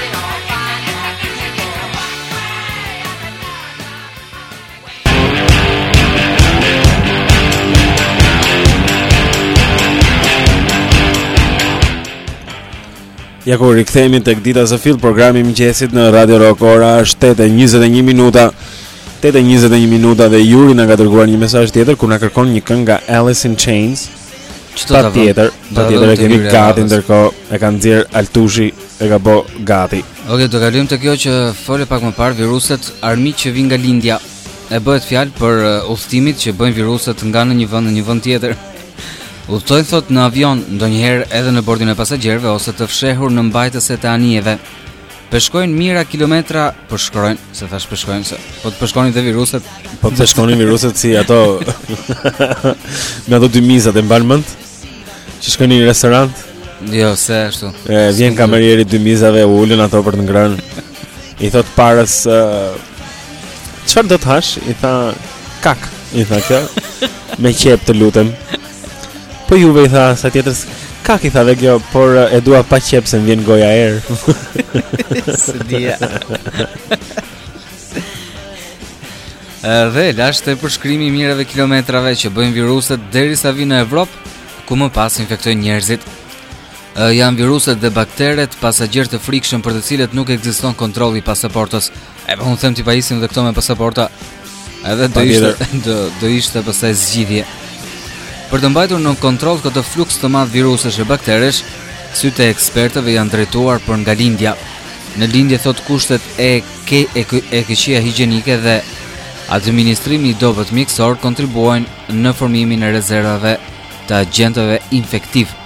Ja ku rikthehemi tek Dita Zë Fill programi i mëngjesit në Radio Rock ora është 8:21 minuta. 8:21 minuta dhe Juri na ka dërguar një mesazh tjetër ku na kërkon një këngë nga Alice in Chains. Çfarë tjetër? Atë tjetër e kemi gati ndërkohë e ka nxjerr Altushi e ka bë gati. Okej, okay, do kalojmë te kjo që fole pak më parë viruset armiq që vijnë nga lindja. E bëhet fjalë për uh, udhëtimet që bëjnë viruset nga në një vend në një vend tjetër. Udhëtojnë thotë në avion, ndonjëherë edhe në bordin e pasagjerëve ose të fshehur në mbajtëse të anijeve. Peshkojnë mijëra kilometra, përshkojnë, se thashë peshkojnë se po të peshkonin dhe viruset, po të peshkonin viruset si ato me ato dy mizat e mban mend. Që shkojnë në një restorant. Jo, se ashtu. E vjen kamerieri dy mizave u ulën ato për të ngrënë. I thotë të parës çfarë do të hash? I tha kakë, i tha kjo. Me qepë të lutem. Po juve i tha sa tjetrës Kaq i tha dhe kjo Por e dua pa qepë se më vjen goja erë S'e dija Dhe lashtë është përshkrimi i mijërave kilometrave që bëjnë viruset derisa vijnë në Evropë Ku më pas infektojnë njerëzit Janë viruset dhe bakteret pasagjerë të frikshëm për të cilët nuk ekziston kontrolli i pasaportës E po unë them t'i pajisim dhe këto me pasaporta. Edhe do ishte do, do ishte pastaj zgjidhje. Për të mbajtur në kontroll këtë fluks të madh virusesh e bakteresh, sytë e ekspertëve janë drejtuar për nga lindja. Në lindje thotë kushtet e ke e, ke, e këqija higjenike dhe administrimi i dobët mjekësor kontribuojnë në formimin e rezervave të agjentëve infektivë.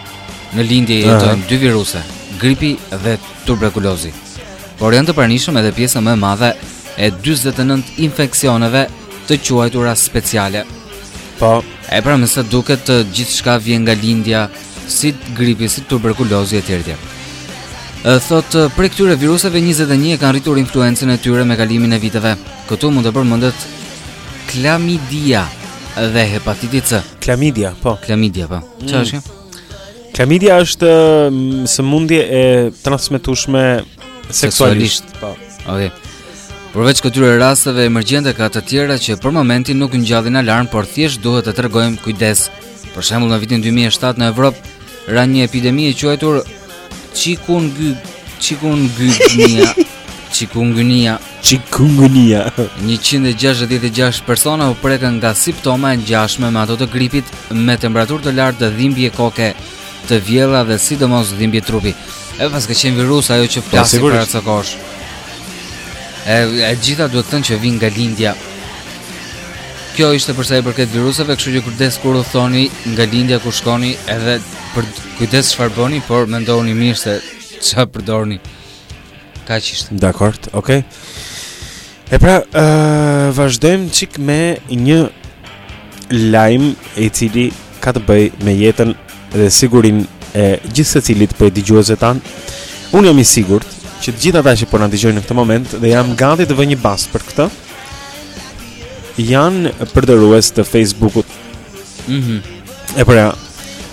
Në lindje jetojnë dy viruse, gripi dhe tuberkulozi. por janë të pranishëm edhe pjesa më e madhe e 49 infeksioneve të quajtura speciale. Po, e pra me sa duket gjithçka vjen nga lindja, si gripi, si tuberkulozi e tjerë tjerë. Thotë, prej këtyre viruseve 21 e kanë rritur influencën e tyre me kalimin e viteve. Këtu mund të përmendet klamidia dhe hepatiti C. Klamidia, po. Klamidia, po. Ça mm. është? Klamidia është sëmundje e transmetueshme seksualisht. Po. Okej. Përveç këtyre rasteve emergjente ka të tjera që për momentin nuk ngjallin alarm, por thjesht duhet të tregojmë kujdes. Për shembull në vitin 2007 në Evropë ra një epidemi e quajtur Chikungunya, Chikungunya Chikungunya. Chikungunya. 166 persona u prekën nga simptoma të ngjashme me ato të gripit, me temperaturë të lartë, dhimbje koke, të vjella dhe sidomos dhimbje trupi. E paska qenë virus ajo që po flisnim para ca kohësh. E, e gjitha duhet thënë që vijnë nga lindja. Kjo ishte për sa i përket viruseve, kështu që kujdes kur udhëtoni nga lindja ku shkoni, edhe për kujdes çfarë bëni, por mendoni mirë se çfarë përdorni. Kaq ishte Dakord, okej okay. E pra, uh, vazhdojmë çik me një lajm i cili ka të bëjë me jetën dhe sigurinë e gjithsecilit prej dëgjuesve tanë Unë jam i sigurt që të gjithë ata që po na dëgjojnë në këtë moment dhe jam gati të vë një bast për këtë janë përdorues të Facebookut. Mhm. Mm e pra,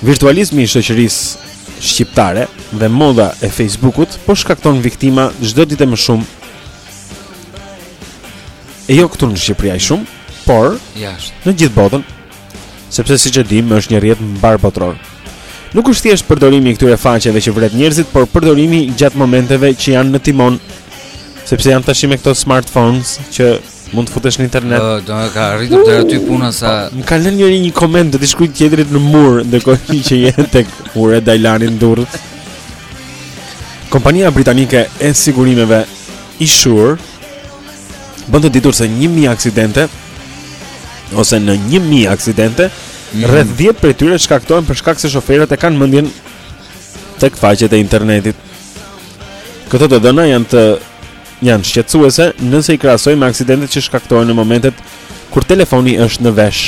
virtualizmi i shoqërisë shqiptare dhe moda e Facebookut po shkakton viktima çdo ditë më shumë. E jo këtu në Shqipëri aq shumë, por jashtë, në gjithë botën, sepse siç e dimë është një rrjet mbarëbotëror. Nuk është thjesht përdorimi i këtyre faqeve që vret njerëzit, por përdorimi gjatë momenteve që janë në timon, sepse janë tashmë këto smartphones që Mund të futesh në internet. Do, do ka arritur deri aty puna sa. Më ka lënë njëri një koment dikujt tjetrit në mur, ndërkohë që je tek Ura e Dajlanit në Durrës. Kompania britanike e sigurimeve Insure bën të ditur se 1000 aksidente ose në 1000 aksidente mhm. rreth 10 prej tyre shkaktohen për shkak se shoferët e kanë mendjen tek faqet e internetit. Këto të dhëna janë të janë shqetësuese nëse i krahasojmë me aksidentet që shkaktohen në momentet kur telefoni është në vesh.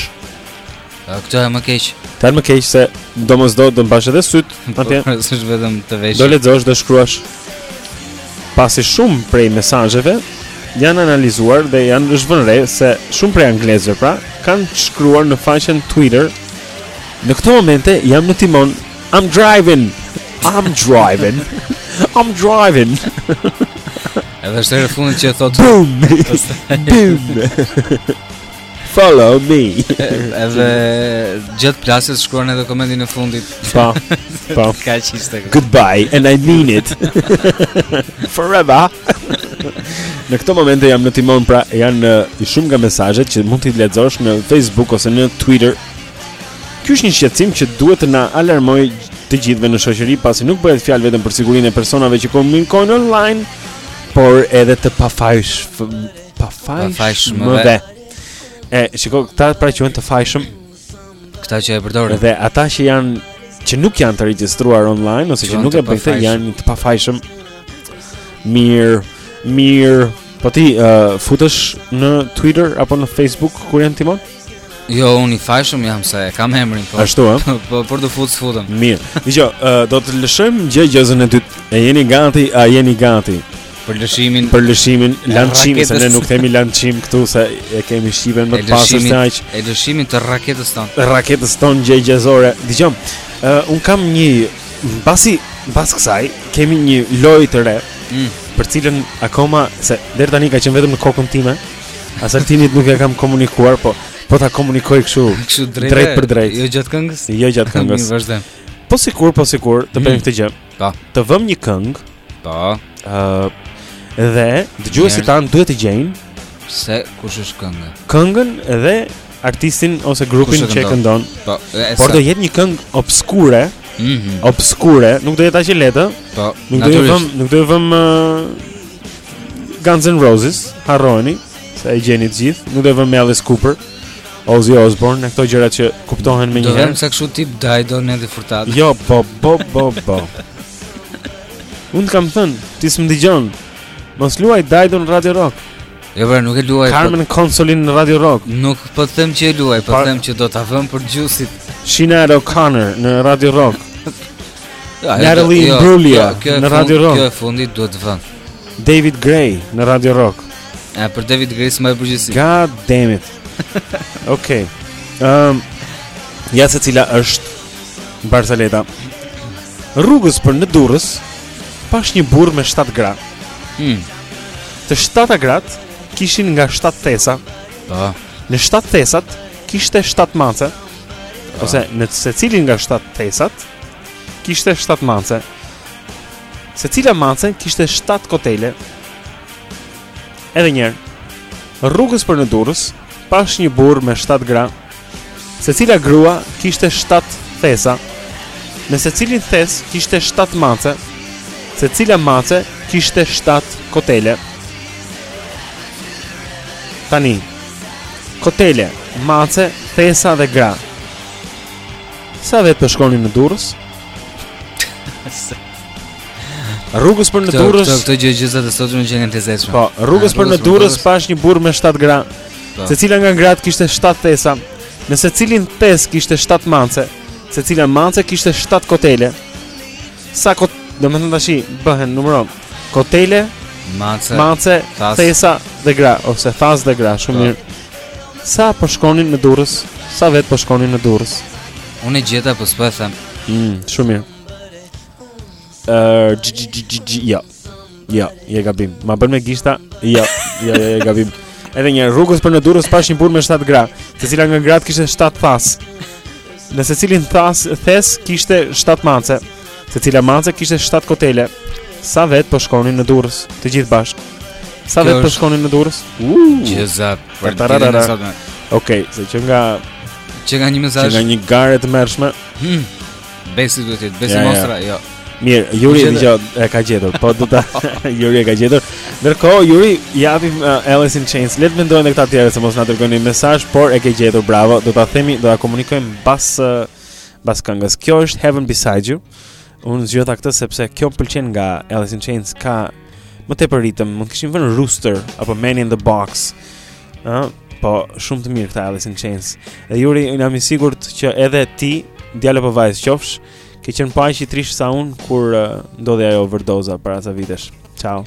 Këto janë më keq. Këto janë më keq se domosdo do të mbash edhe syt, po, atje. S'është vetëm te veshi. Do lexosh, do shkruash. Pasi shumë prej mesazheve janë analizuar dhe është vënë re se shumë prej anglezëve pra kanë shkruar në faqen Twitter në këto momente jam në timon I'm driving. I'm driving. I'm driving. Edhe është hera e fundit që thotë boom. boom. Follow me. Edhe gjatë plasjes shkruan edhe komentin e fundit. Po. Po. Ka çiste. Goodbye and I mean it. Forever. në këto momente jam në timon, pra janë shumë nga mesazhet që mund t'i lexosh në Facebook ose në Twitter Ky është një shqetësim që duhet të na alarmojë të gjithëve në shoqëri, pasi nuk bëhet fjalë vetëm për sigurinë e personave që komunikojnë online, por edhe të pafajsh, pafajshmëve. E, shiko, këta pra janë të fajshëm, këta që e përdorin. Dhe ata që janë që nuk janë të regjistruar online ose që, që nuk e bëjnë këtë janë të pafajshëm. Mirë, mirë. Po ti uh, futesh në Twitter apo në Facebook kur je në timon? Jo, unë i fajshëm jam se kam emrin Po. Ashtu ë? Po, po për të futur futem. Mirë. Dëgjo, uh, do të lëshojmë gjëegjëzën e dytë. E jeni gati? A jeni gati? Për lëshimin, për lëshimin, lançim se ne nuk themi lançim këtu se e kemi shqipen më të pasur se aq. E lëshimin të raketës tonë. Raketës tonë gjëegjëzore. Dëgjo. Uh, unë kam një mbasi mbas kësaj kemi një lojë të re. Mm. Për cilën akoma se deri tani ka qenë vetëm në kokën time. As Altinit nuk ia kam komunikuar, po po ta komunikoj kështu. Kështu drejt, drejt për drejt. Jo gjatë këngës. Jo gjatë këngës. Mirë, vazhdim. Po sikur, po sikur, të bëjmë mm. këtë gjë. Po. Të vëmë një këngë. Po. Ëh, uh, dhe dëgjuesit tanë duhet të gjejnë se kush është kënga. Këngën dhe artistin ose grupin që e këndon. Po, por do jetë një këngë obskure. Mhm. Mm obskure, nuk do jetë aq e lehtë. Po, nuk do të vëmë, nuk do të vëmë uh, Guns N' Roses, harroni, se e gjeni të gjithë, nuk do të vëmë Alice Cooper. Ozzy Osbourne, këto gjëra që kuptohen menjëherë. Do vëmë ca kështu tip Dido, Nelly Furtado. Jo, po, po, po, po. Unë t'kam thënë, ti s'më dëgjon. Mos luaj Dido në Radio Rock. Jo bre, nuk e luaj. Po- Carmen Consoli në Radio Rock. Nuk po të them që e luaj, po them që do ta vëm për Juice. Sinéad O'Connor në Radio Rock. Natalie jo, Imbruglia në Radio Rock. Kjo e fundit duhet të vëm. David Gray në Radio Rock. Ja, për David Gray s'më e përgjithësi. God damn it. Okej. Ehm ja se cila është barsaleta. Rrugës për në Durrës pashë një burrë me 7 gra. Hm. Të shtata gratë kishin nga shtatë thasë. Po. Në shtatë thasët kishte shtatë mace. Po. Ose në secilin nga shtatë thasët kishte shtatë mace. Secila mace kishte shtatë kotele. Edhe një herë. Rrugës për në Durrës pashë një burrë me shtatë gra. Secila grua kishte 7 thasë. Në secilin thes kishte 7 mace. Secila mace kishte 7 kotele. Tani kotele, mace, thasë dhe gra. Sa vetë po shkonin në Durrës? Rrugës për në Durrës. Këto këto gjë gjëzat e sotme që janë të zezshme. Po, rrugës për në Durrës pashë një burrë me 7 gra. Po. Secila nga gratë kishte 7 thasë, në secilin thes kishte 7 mace, secila mace kishte 7 kotele. Sa kot, domethënë tashi, bëhen numëron. Kotele, mace, mace thasë, thesa dhe gra, ose thasë dhe gra, shumë po. mirë. Sa po shkonin në Durrës, sa vetë po shkonin në Durrës. Unë e gjeta, po s'po e them. Mm, shumë mirë. Uh, ja, Jo, je gabim. Ma bën me gishta. Jo, jo, jo, je gabim. Edhe një rrugës për në Durrës pashë një burrë me 7 gra, secila nga gratë kishte 7 thasë. Në secilin thas thes kishte 7 mace. Secila mace kishte 7 kotele. Sa vetë po shkonin në Durrës, të gjithë bashkë. Sa vetë po shkonin në Durrës? Gjëza, për të rënë sot. Okej, se qenka qenka një mesazh, qenka një garë e tmerrshme. Hmm. Besi duhet të jetë Besi Mostra, jo. Mirë, Juri e dëgjoj, e ka gjetur. Po do ta Juri e ka gjetur. Ndërkohë Juri i japim uh, Alice in Chains. Le të mendojnë këta të tjerët se mos na dërgojnë një mesazh, por e ke gjetur, bravo. Do ta themi, do ta komunikojmë pas uh, pas këngës. Kjo është Heaven Beside You. Unë zgjodha këtë sepse kjo më pëlqen nga Alice in Chains ka më tepër ritëm. Mund të kishim vënë Rooster apo Man in the Box. Ëh, uh, Po, shumë të mirë këta Alice in Chains. Dhe Juri, unë jam i sigurt që edhe ti, djalë apo vajzë qofsh, ke qenë paksa i trishtë sa unë kur uh, ndodhi ajo overdoza para ca vitesh. Ciao.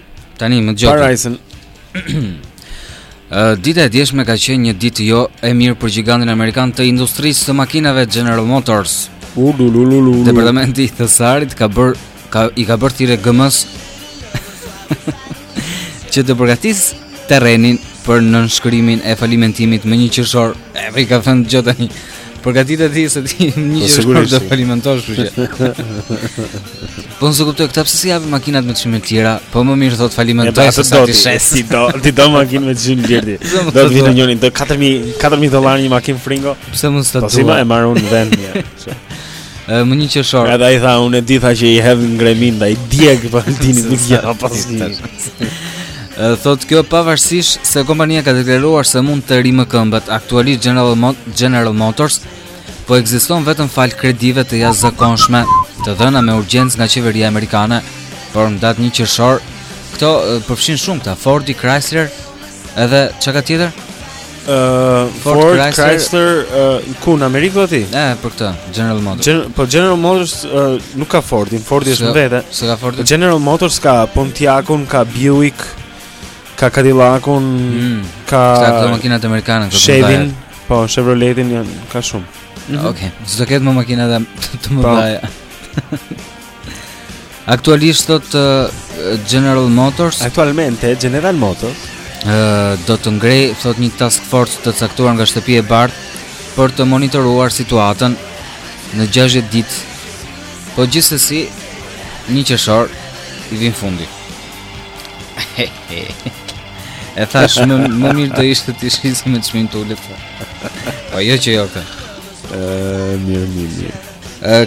Tani më gjotë. Parajsën. Dita e djeshme ka qenë një ditë jo e mirë për gjigantin amerikan të industrisë së makinave General Motors. Departamenti i Thesarit ka bër, ka, i ka bërë thirrje GM-s që të përgatisë terrenin për nënshkrimin e falimentimit më një qershor. Dhe i ka thënë gjë tani. Përgatit e ti se ti një që është për të falimentosh Po unë s'e kuptoj, këta përse s'i japin makinat me çmime të tjera Po më mirë thot falimentoj sesa t'i shes Ti do, ti do makinë me çmim tjetër ti Do të vinë njërin, do 4.000 dolar një makinë fringo Përse më së të duha Po si ma e marr unë vend një Ë më një qershor. Edhe ai tha unë di, tha, që i hedh në greminë, a i djeg për po Altini nuk e ka pas dit. Thot kjo pavarësisht se kompania ka deklaruar se mund të rimëkëmbet, aktualisht General, Mo General Motors po ekziston vetëm falë kredive të jashtëzakonshme të dhëna me urgjencë nga qeveria amerikane, por në datën 1 qershor këto përfshin shumë këta Fordi, Chrysler, edhe ça ka tjetër? Uh, Ford, Ford Chrysler, Chrysler uh, ku në Amerikë dhe ti? Eh, për këta, General Motors. Gen po General Motors uh, nuk ka Fordin, Fordi është më vete. S'e ka Fordin. General Motors ka Pontiacun, ka Buick, ka Cadillacun, mm. ka Këta këto makinat amerikane këto. Chevy, po Chevroletin janë ka shumë. Mm -hmm. Okej, okay. s'do ketë më makina të mëdha. Po. Aktualisht thot General Motors, aktualmente General Motors do të ngrejë thot një task force të caktuar nga Shtëpia e Bardhë për të monitoruar situatën në 60 ditë. Po gjithsesi një qershor i vin fundi. e thash më më mirë do ishte t'i shisje me çmim të ulët. Po jo që jo këtë. Ëh, mirë, mirë.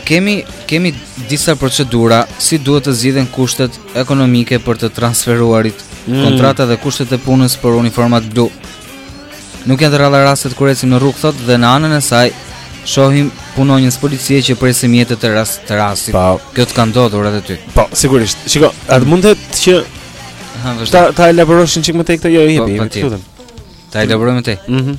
Kemi kemi disa procedura si duhet të zgjidhen kushtet ekonomike për të transferuarit, mm. kontrata dhe kushtet e punës për uniformat blu. Nuk janë të rralla rastet kur ecim në rrugë thotë dhe në anën e saj shohim punonjës policie që presin mjetet e rast të rastit. Pa, po. kjo të ka ndodhur edhe ty. Po, sigurisht. Shiko, atë mund të jetë që ta ta elaborosh një çik më tej këtë jo i po, jepi, po, lutem. Ta elaborojmë më tej. Mhm.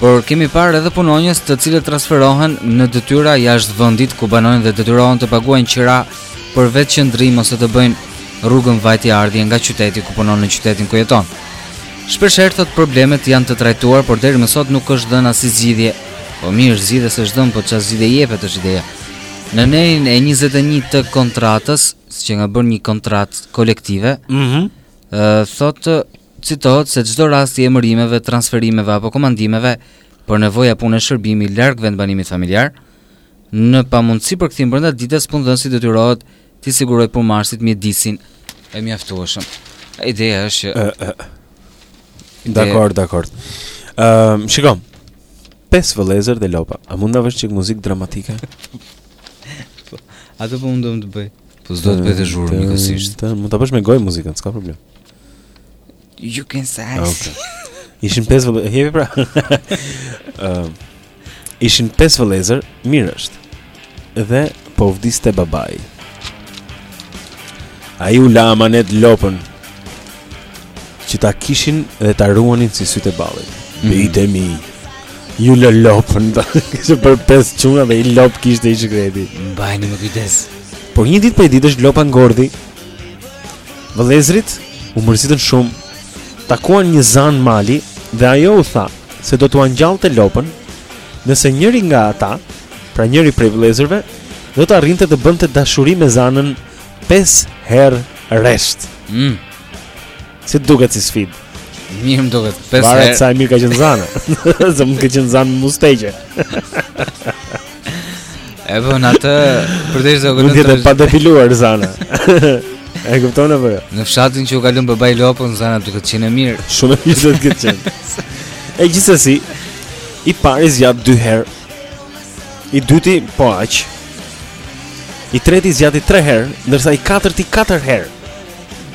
por kemi parë edhe punonjës të cilët transferohen në detyra jashtë vendit ku banojnë dhe detyrohen të paguajnë qira për vendqëndrim ose të bëjnë rrugën vajtje-ardhje nga qyteti ku punon në qytetin ku jeton. Shpeshherë thot problemet janë të trajtuar, por deri më sot nuk është dhënë asnjë zgjidhje. Po mirë, zgjidhje s'është dhënë, po çfarë zgjidhje jepet është ideja. Në nenin 21 të kontratës, qenka bërë një kontratë kolektive, ëh, mm -hmm. thotë Citohet se çdo rast i emërimeve, transferimeve apo komandimeve për nevoja pune shërbimi larg vendbanimit familjar, në pamundësi për kthim brenda ditës punëdhënësi detyrohet t'i sigurojë punëmarrësit mjedisin e mjaftueshëm. Ideja është që Dakord, dakord. Ëm, uh, shikom. Pesë vëllezër dhe lopa. A mund ta vësh një çik muzikë dramatike? Atë po mundohem të bëj. Po s'do të bëj dot zhurmë njëkohësisht. Mund ta bësh me gojë muzikën, s'ka problem. You can say. Ah, okay. Ishin pesë vëllezër, hepi pra. Ëm. ishin pesë vëllezër, mirë është. Dhe po vdiste babai. Ai u la amanet lopën që ta kishin dhe ta ruanin si sytë e ballit. Mm. Bitë mi. Ju lë lopën, kishte për pesë çuna dhe një lopë kishte i shkreti. Mbajeni me kujdes. Por një ditë prej ditësh lopa ngordhi Vëllezërit u mërzitën shumë, takuan një zanë mali dhe ajo u tha se do t'ua ngjallte lopën, nëse njëri nga ata, pra njëri prej vëllezërve, do të arrinte të bënte dashuri me zanën 5 herë rresht. Mm. Si të duket si sfidë? Mirë më duket 5 herë. Varet sa e mirë ka qenë zana. Se mund të ketë qenë zanë me mustaqe. E bën atë për të zgjuar. Mund të jetë pa depiluar Zana. E kupton apo jo? Në fshatin që u ka lënë babai lopën Zana duhet të ketë qenë e mirë. Shumë e mirë do të ketë qenë. E gjithsesi i pari zgjati dy herë. I dyti po aq. I treti zgjati 3 herë, ndërsa i katërti 4 herë.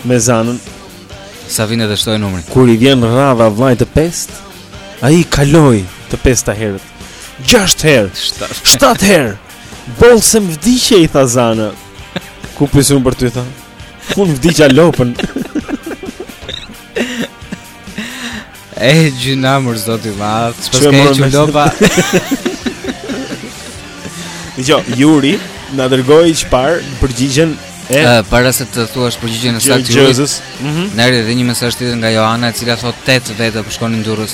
Me Zanën sa vjen edhe shton numrin. Kur i vjen radha vëllait të pestë, ai kaloi të pesta herët. 6 herë, 7 herë. Boll se më vdiqe i tha Zana. Ku pyes unë për ty tha? Unë vdiqa lopën. E gjynah mor zot i madh, çfarë ka hequr lopa? Jo, Juri na dërgoi çfarë përgjigjen e uh, para se të thuash përgjigjen e saktë Juri. Mhm. Mm na erdhi edhe një mesazh tjetër nga Joana e cila thotë 8 veta po shkonin në Durrës.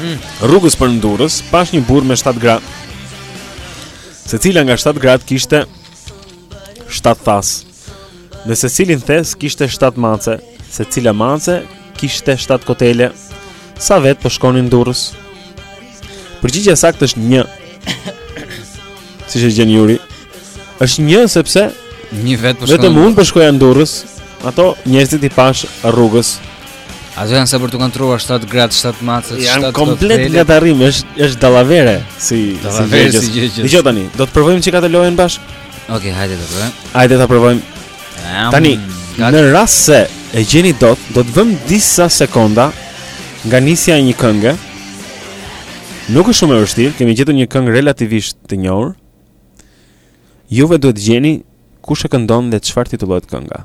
Mm. Rrugës për në Durrës, pashë një burrë me 7 gra Secila nga 7 gratë kishte 7 thasë Në secilin thes kishte 7 mace Secila mace kishte 7 kotele Sa vetë po shkonin në Durrës Përgjigja e saktë është një Siç e gjen Juri është një sepse Një vetë po shkonin Vetëm unë po shkoja në Durrës Ato njerëzit i pashë rrugës Ato janë sa për të kontrolluar shtat gratë, shtat mace, shtat. Janë komplet nga të arrijmë, është është dallavere si si gjëegjëzë. Si Dëgjo tani, do ta provojmë çikë atë lojën bashkë? Okej, okay, hajde ta provojmë. Hajde ta provojmë. Tani, gati. në rast se e gjeni dot, do të vëmë disa sekonda nga nisja e një kënge. Nuk është shumë e vështirë, kemi gjetur një këngë relativisht të njohur. Juve duhet të gjeni kush e këndon dhe çfarë titullohet kënga.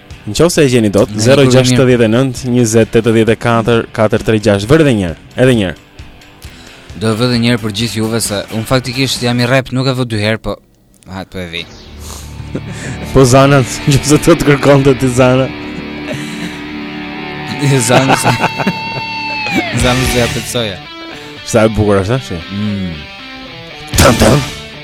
Në qoftë se e gjeni dot, 069 20 84 436, vëre dhe njëherë, edhe njëherë. Do e vë dhe njëherë për gjithë juve se unë faktikisht jam i rreptë nuk e vë dy herë po hajt po e vi. po Zana, nëse do të kërkonte ty Zana. Zana. Zana zë ja pëtsoja. Sa e bukur është, ashtë? Mm. Tam, tam.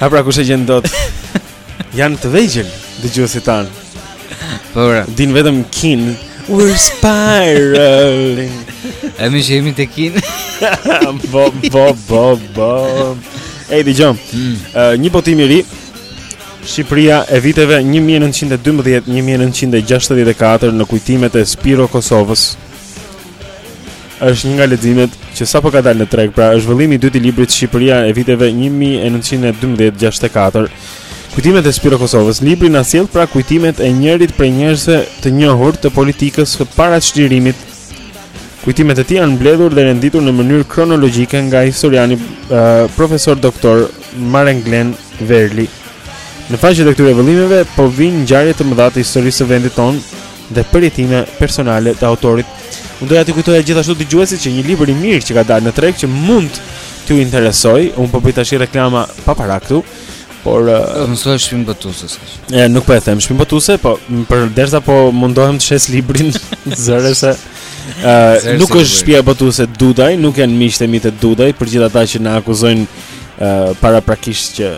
A pra kush e gjen dot. Janë të vegjël dëgjuesit tanë. Po ora. Dinë vetëm Keane. We're spiraling. A më jemi te Keane. Bo bo bo bo. Ej, hey, dëgjomë. Mm. Uh, një botim i ri. Shqipëria e viteve 1912-1964 në kujtimet e Spiro Kosovës. Është një nga leximet që sapo ka dalë në treg, pra është vëllimi i dytë i librit Shqipëria e viteve 1912-64. Kujtimet e Spiro Kosovës, libri na sjell pra kujtimet e njërit prej njerëzve të njohur të politikës së para çlirimit. Kujtimet e tij janë mbledhur dhe renditur në mënyrë kronologjike nga historiani uh, profesor doktor Marenglen Verli. Në faqet e këtyre vëllimeve po vijnë ngjarje të mëdha të historisë së vendit tonë, dhe përjetime personale të autorit. Unë doja t'i kujtoja gjithashtu dëgjuesit që një libër i mirë që ka dalë në treg që mund t'ju interesojë, unë po bëj tash reklama pa para këtu, por uh, mos thuaj shpinë botuse. Ja, nuk po e them shpinë botuse, po për derisa po mundohem të shes librin zëre se. Uh, nuk është shpia botuse Dudaj, nuk janë miqtë e mi te Dudaj, për gjithë ata që na akuzojnë uh, paraprakisht që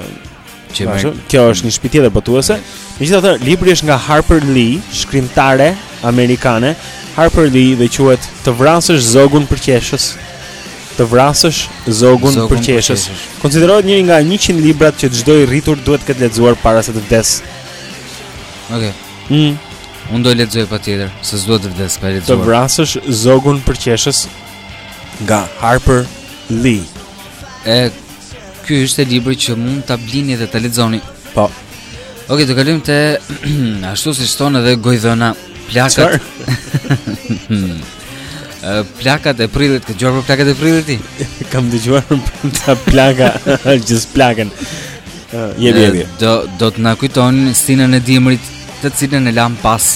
Që me... Kjo është një shpi tjetër botuese. Megjithatë, libri është nga Harper Lee, shkrimtare amerikane. Harper Lee dhe quhet Të vrasësh zogun përqeshës. Të vrasësh zogun, zogun përqeshës. Konsiderohet njëri nga 100 librat që çdo i rritur duhet të ketë lexuar para se të vdesë. Okej. Okay. Mm. Unë do e lexoj patjetër, se s'dua të vdes pa lexuar. Të vrasësh zogun përqeshës nga Harper Lee. E Ky është libri që mund ta blini dhe ta lexoni. Po. Okej, okay, të kalojmë te ashtu si ç'thotë edhe gojdhëna plakat. plakat e prillit, ke dëgjuar për plakat e prillit ti? Kam dëgjuar për ta plaka, gjithë plakën. Je je je. Do do të na kujton stinën e dimrit, të cilën e lamë pas.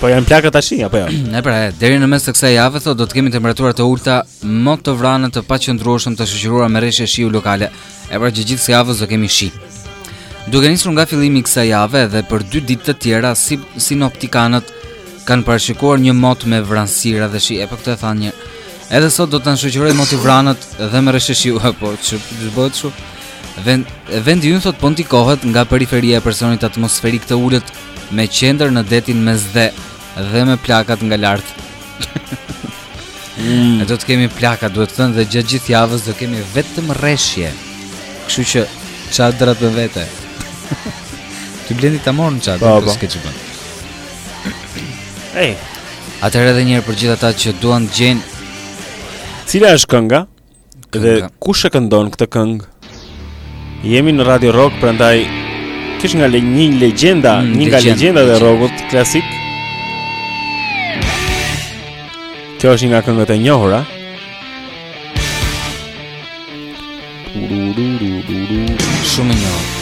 Po janë plaka tash apo jo? Ne pra, deri në mes të kësaj jave thotë do të kemi temperatura të ulta Mot të vranë të paqëndrueshëm të shoqëruar me reshje shiu lokale. E pra gjithë gjithë javës do kemi shi. Duke nisur nga fillimi i kësaj jave dhe për 2 ditë të tjera sinoptikanët kanë parashikuar një mot me vranësira dhe shi, e po këtë e thanë një. Edhe sot do të na shoqërojë moti i vranët dhe me reshje shiu, po ç'u bë kështu. Vend vendi ynë thotë po ndikohet nga periferia e presionit atmosferik të ulët me qendër në detin Mesdhe. dhe me plakat nga lart. mm. Do të kemi plaka, duhet thënë dhe gjatë gjithë javës do kemi vetëm rreshje. Kështu që çadrat me vete. Ty Blendi ta morën çadrën, po, po. s'ke çfarë. Ej. Atëherë edhe një herë për gjithë ata që duan të gjejnë Cila është kënga? Dhe kush e këndon këtë këngë? Jemi në Radio Rock, prandaj kjo është nga le, një legjenda, mm, një nga legjendat e rockut klasik. Kjo është një nga këngët e njohura. Shumë e njohur.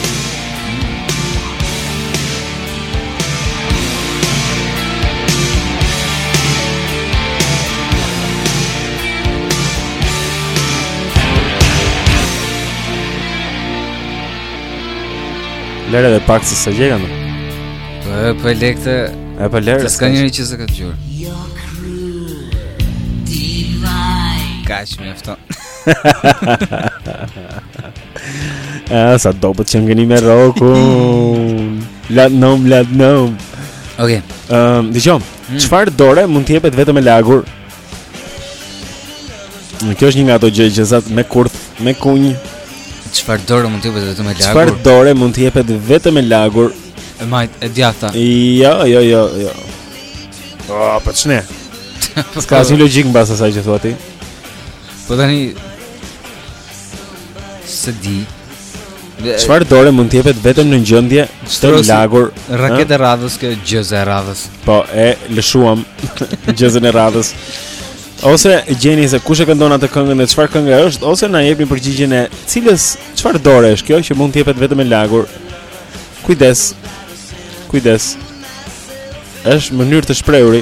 Lere dhe pak se se gjega në Po e për po lekë të E për po lere Të s'ka njëri që se ka të gjurë Ka që me efton Ah, sa dobët që qenkeni me rokun. Lat nom, lat nom. Okej. Okay. Ëm, dëgjo. Hmm. Çfarë mm. dore mund të jepet vetëm e lagur? Kjo është një nga ato gjëegjëzat me kurth, me kunj. Çfarë dore mund të jepet vetëm e lagur? Çfarë dore mund të jepet vetëm e lagur? E majta, e djathta. Jo, jo, jo, jo. Oh, po ç'ne. S'ka asnjë logjikë mbas asaj që thua ti. Po tani s'e di. Çfarë dore mund të jepet vetëm në gjendje të lagur? Pra këtë e radhës kjo gjëza e radhës. Po e lëshuam gjëzën e radhës. Ose gjeni se kush e këndon atë këngën dhe çfarë kënge është, ose na jepni përgjigjen e cilës çfarë dore është kjo që mund të jepet vetëm e lagur. Kujdes. Kujdes. Është mënyrë të shprehuri.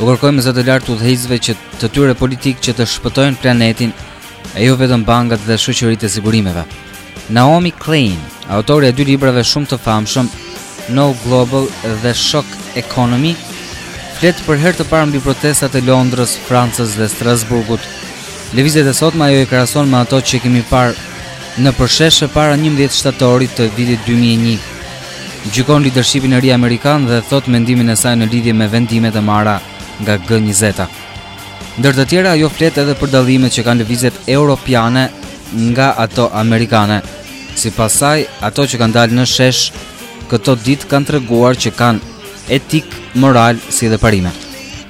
U kërkojnë me zë të lartë udhëheqësve të tyre politikë që të shpëtojnë planetin, e jo vetëm bankat dhe shoqëritë e sigurimeve. Naomi Klein, autore e dy librave shumë të famshëm, No Global dhe Shock Economy, flet për herë të parë mbi protestat e Londrës, Francës dhe Strasburgut. Lëvizjet e sotme ajo i krahason me ato që kemi parë në nëpër sheshe para 11 shtatorit të vitit 2001. Gjykon lidershipin e ri amerikan dhe thotë mendimin e saj në lidhje me vendimet e marra nga G-njëzeta. Ndër të tjera, ajo flet edhe për dallimet që kanë lëvizjet europiane nga ato amerikane. Sipas saj, ata që kanë dalë në shesh, këto ditë kanë treguar që kanë etikë, moral, si dhe parime.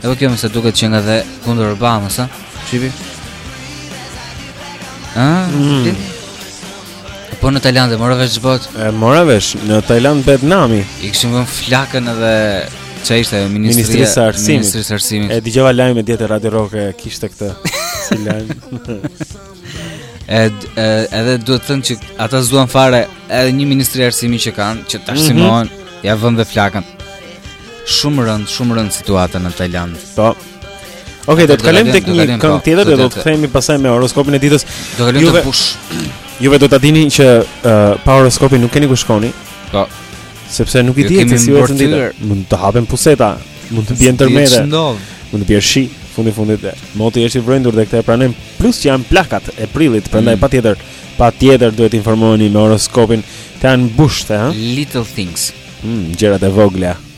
E po kjo mesa duket që ka dhe kundër Obamës, a? Shqipi? A, mm. Po në Tajlandë e more vesh ç'u bë? E mora vesh, në Tajlandë u bë nami. I kishin vënë flakën edhe ç'a ishte ministria e arsimit. Ministria e arsimit. E dëgjova lajmin edhe te Radio Rock e kishte këtë. Si lajm. Ed, edhe duhet të thënë që ata s'duan fare edhe një ministri arsimi që kanë, që të arsimohen, mhm. mm -hmm. ia vënë dhe flakën. Shumë rëndë, shumë rëndë situata në Tajlandë. Po. Ok, do të kalojmë tek një këngë tjetër dhe do të kthehemi pastaj me horoskopin e ditës. Do kalojmë te Bush. Juve do ta dini që uh, pa horoskopin nuk keni ku shkoni. Po. Sepse nuk i dihet se si është dita. Mund të hapen puseta, mund të bien tërmete. Mund të bjerë shi, fundi fundit dhe moti është i vrenjtur dhe këtë e pranojmë. Plus që janë plakat e prillit, prandaj mm. patjetër, patjetër duhet të informoheni me horoskopin. Këta janë Bush, ha? Little things. Mm, gjërat e vogla.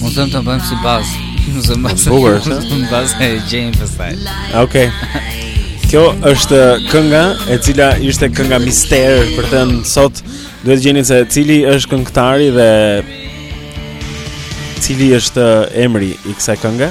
Mund të bëjmë si bazë. Mund të bëjmë si bazë. Mund të bëjmë si Jane pastaj. Okej. Kjo është kënga e cila ishte kënga mister për të thënë sot duhet të gjeni se cili është këngëtari dhe cili është emri i kësaj kënge.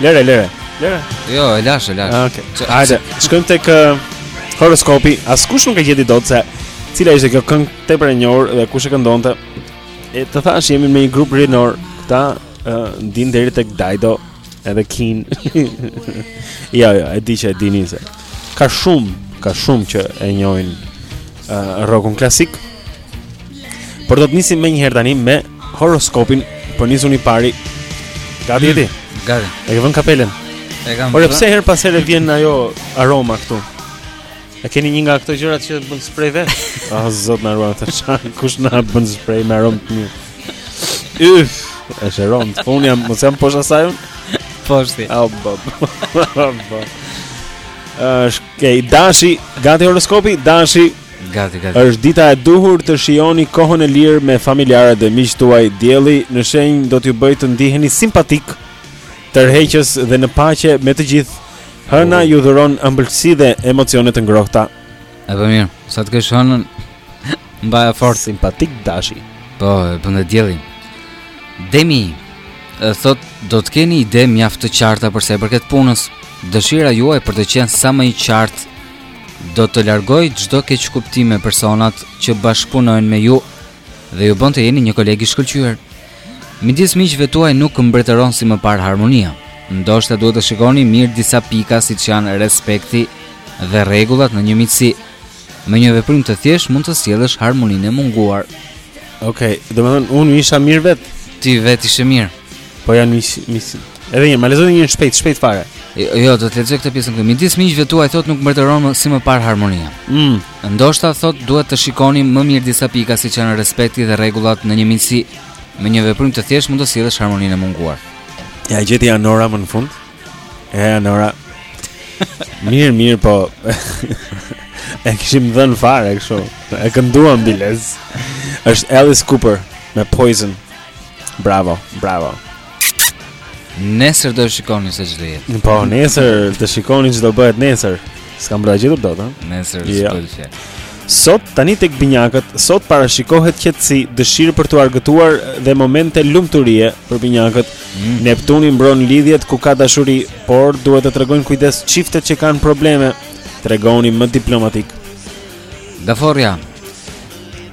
Lere, lere. Lere. Jo, e lash, e lash. Ah, okej. Okay. Hajde, shkojmë tek uh, horoskopi. Askush nuk e gjeti dot se cila ishte kjo këngë tepër e njohur dhe kush e këndonte. E të thashë jemi me një grup rinor, këta uh, dinë deri tek Dido edhe Keane. jo, jo, e di që e dini se ka shumë, ka shumë që e njohin uh, rockun klasik. Por do të nisim menjëherë tani me Horoskopin po nisim i pari Gati jeni? Mm, gati E ke vënë kapelen? E kam Ore pse herë pas herë vjen ajo aroma këtu? E keni një nga këto gjërat që bën spray vetë? Ah zot na ruaj tashi, kush na bën spray me aromë të mirë? Yf, është aromë, po unë jam, mos jam poshtë asaj unë? Poshtë. Au bab. Ëh, okay, dashi, gati horoskopi, dashi, Gati, gati. Është dita e duhur të shijoni kohën e lirë me familjarët dhe miqtë tuaj. Dielli në shenjë do t'ju bëjë të ndiheni simpatik, tërheqës dhe në paqe me të gjithë. Hëna ju dhuron ëmbëlsi dhe emocione të ngrohta. E po mirë, sa të kesh hënën, mbaja fort simpatik dashi. Po, e bën dhe dielli. Demi thotë do të keni ide mjaft të qarta për sa i përket punës. Dëshira juaj për të qenë sa më i qartë Do të largojë çdo keqkuptim me personat që bashkëpunojnë me ju dhe ju bën të jeni një koleg i shkëlqyer. Midis miqve tuaj nuk mbretëron si më parë harmonia. Ndoshta duhet të shikoni mirë disa pika siç janë respekti dhe rregullat në një miqësi. Me një veprim të thjeshtë mund të sjellësh harmoninë e munguar. Okej, domethënë unë isha mirë vetë, ti vetë ishe mirë. Po janë mis mis. Edhe një, më lejoni një shpejt, shpejt fare. Jo, jo do të lexoj këtë pjesën këtu. Midis miqve tuaj thotë nuk mbretëron si më parë harmonia. Mm. Ndoshta thotë duhet të shikoni më mirë disa pika siç janë respekti dhe rregullat në një miqësi. Me një veprim të thjeshtë mund të sjellësh harmoninë e munguar. E gjeti Anora më në fund. E Anora. mirë, mirë, po. e kishim dhënë fare kështu. E kënduam biles. Është Alice Cooper me Poison. Bravo, bravo. Nesër do shikoni se ç'do jetë. Po, nesër do shikoni ç'do bëhet nesër. S'kam bërë gjithë dot, ha. Nesër ja. s'do të Sot tani tek binjakët, sot parashikohet qetësi, dëshirë për t'u argëtuar dhe momente lumturie për binjakët. Mm. Neptuni mbron lidhjet ku ka dashuri, por duhet të tregojnë kujdes çiftet që kanë probleme. Tregoni më diplomatik. Gaforrja,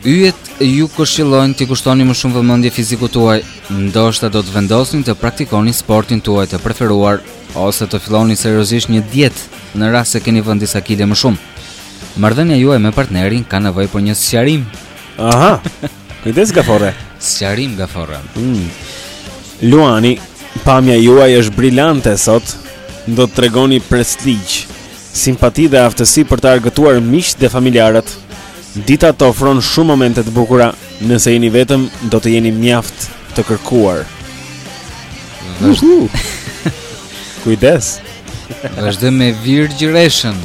Yjet ju këshillojnë t'i kushtoni më shumë vëmendje fizikut tuaj. Ndoshta do të vendosni të praktikoni sportin tuaj të preferuar ose të filloni seriozisht një dietë në rast se keni vënë disa kile më shumë. Marrëdhënia juaj me partnerin ka nevojë për një sqarim. Aha. Kujdes gaforre. Sqarim gaforre. Mm. Luani, pamja juaj është brilante sot. Do të tregoni prestigj. simpati dhe aftësi për të argëtuar miqtë dhe familjarët. Dita të ofron shumë momente të bukura, nëse jeni vetëm do të jeni mjaft të kërkuar. Vazhdo. Kujdes. Vazhdo me virgjëreshën.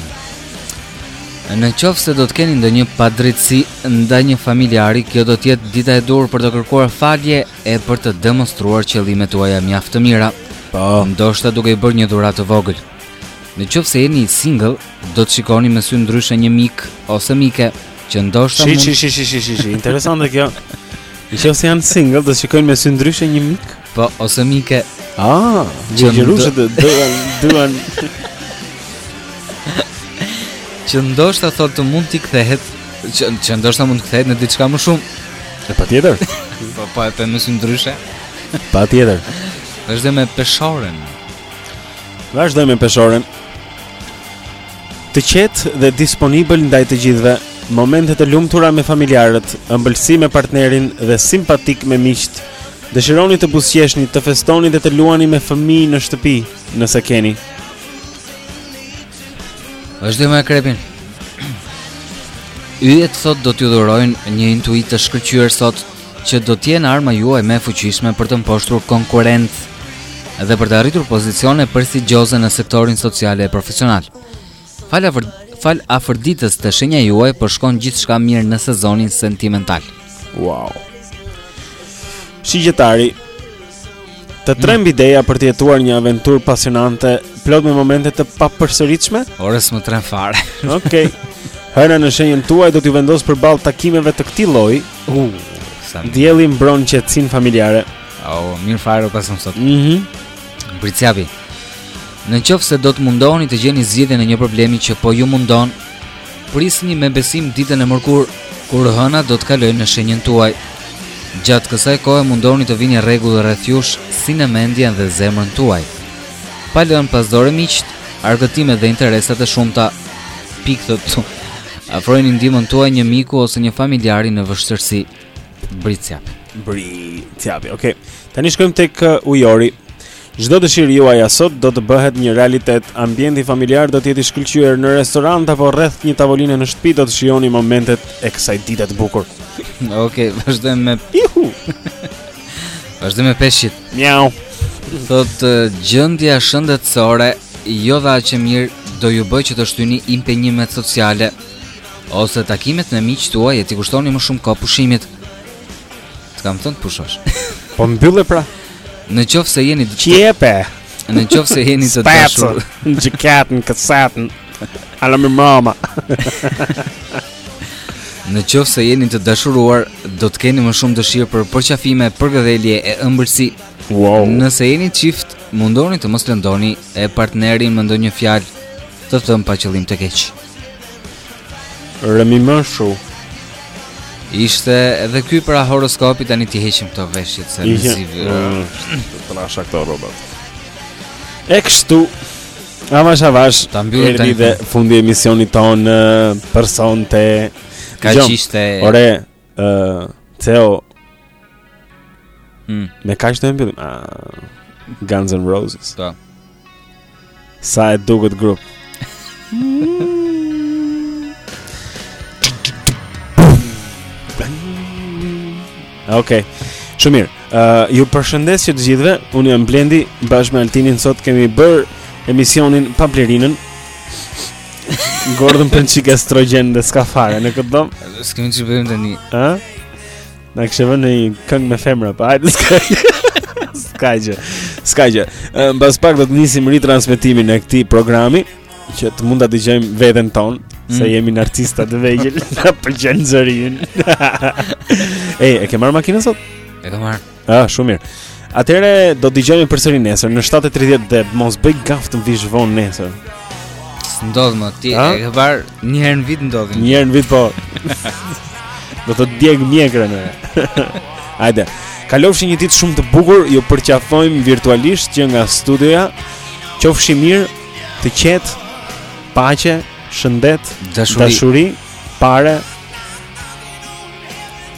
Në qoftë se do të keni ndonjë padrejtësi ndaj një familjari, kjo do të jetë dita e duhur për të kërkuar falje e për të demonstruar qëllimet tuaja mjaft të mira. Po, ndoshta duke i bërë një dhuratë të vogël. Në qoftë se jeni single, do të shikoni me sy ndryshe një mik ose mike që ndoshta mund Shi shi shi shi shi shi, interesante kjo. Në qoftë se janë single, do të shikojnë me sy ndryshe një mik, po ose mike. Ah, që ndoshta do duan, duan. që ndoshta thotë të mund t'i kthehet, që, që ndoshta mund të kthehet në diçka më shumë. E patjetër? po, po, e për me sy ndryshe? Patjetër. Vazhdo me peshoren. Vazhdojmë me peshoren. Të qetë dhe disponibël ndaj të gjithëve, momente të lumtura me familjarët, ëmbëlsi me partnerin dhe simpatik me miqtë. Dëshironi të buzëqeshni, të festoni dhe të luani me fëmijë në shtëpi, nëse keni. Vazhdojmë me akrepin. Yjet sot do t'ju dhurojnë një intuitë të shkëlqyer sot që do të jetë arma juaj më e fuqishme për të mposhtur konkurrencë dhe për të arritur pozicione prestigjioze në sektorin social e profesional. Falë Afër falë Afërditës te shenja juaj po shkon gjithçka mirë në sezonin sentimental. Wow. Shigjetari Të tremb mm. ideja për të jetuar një aventurë pasionante, plot me momente të papërsëritshme? Ore s'më tremb fare. Okej. Okay. Hëna në shenjën tuaj do t'ju vendos përballë takimeve të këtij lloji. U, uh, sa. Dielli mbron qetësinë familjare. Oh, mirë fare e paskam sot. Mhm. Mm Bricjapi. Në qoftë se do të mundoni të gjeni zgjidhjen e një problemi që po ju mundon, Prisni me besim ditën e mërkurë, kur hëna do të kalojë në shenjën tuaj. Gjatë kësaj kohe mundoni të vini rregull rreth jush si në mendjen dhe zemrën tuaj. Pa lënë pas dore miqtë, argëtimet dhe interesat e shumta. Pikë thotë tu. Ofrojini ndihmën tuaj një miku ose një familjari në vështirësi. Bricjap. Bricjap. Okej. Okay. Tani shkojmë tek uh, ujori. Çdo dëshirë juaja sot do të bëhet një realitet. Ambienti familjar do të jetë i shkëlqyer në restorant apo rreth një tavoline në shtëpi do të shijoni momentet e kësaj dite të bukur. Okej, okay, vazhdojmë me Ihu. vazhdojmë me peshqit. Miau. Sot gjendja shëndetësore jo dhe aq e mirë do ju bëjë që të shtyni impenjimet sociale ose takimet me miqtë tuaj e t'i kushtoni më shumë kohë pushimit. Të kam thënë të pushosh. Po mbylle pra. Në qoftë se jeni të... Qepe. Në qoftë se jeni të dashur. Në gjikat në kësat. Ala me mama. Në qoftë se jeni të dashuruar, do të keni më shumë dëshirë për përqafime, përkëdhelje e ëmbëlsi. Wow. Nëse jeni çift, mundoni të mos lëndoni partnerin me ndonjë fjalë të thënë pa qëllim të keq. Rëmi më shumë Ishte edhe ky pra horoskopi tani t'i heqim këto veshje se në zivë Të në asha këto robot E kështu Avash avash Ta mbyllim tani dhe fundi emisionit tonë Për sonte kaq ishte Ore Ë, uh, Theo. Mm. Me kaq të mbyllim. Uh, Guns N' Roses. Ta. Sa e dukët grup. Okej. Okay. Shumë mirë. Uh, ju përshëndes gjithë të gjithëve. Unë jam Blendi bashkë me Altinin. Sot kemi bërë emisionin pa Blerinën. Godo një çik estrogen dhe s'ka fare në këtë dhomë. S'kemi ç'i bëjmë tani. Ë? Na kishë vënë një këngë me femra, pa po hajde s'ka. S'ka gjë. S'ka gjë. Mbas pak do të nisim ritransmetimin e këtij programi që të mund ta dëgjojmë veten tonë, mm. se jemi ne artista të vegjël, na pëlqen zëri. Ej, e ke marrë makinën sot? E kam marrë. Ah, shumë mirë. Atëherë do dëgjojmë përsëri nesër në 7:30 dhe mos bëj gafë të të vish vonë nesër. S'ndodh më ti e ke parë një herë në vit ndodh. Një herë në vit po. do të djeg mjekrën. Hajde. Kalofshi një ditë shumë të bukur, ju përqafojmë virtualisht që nga studioja. Qofshi mirë, të qetë, paqe, shëndet, dashuri, dashuri pare,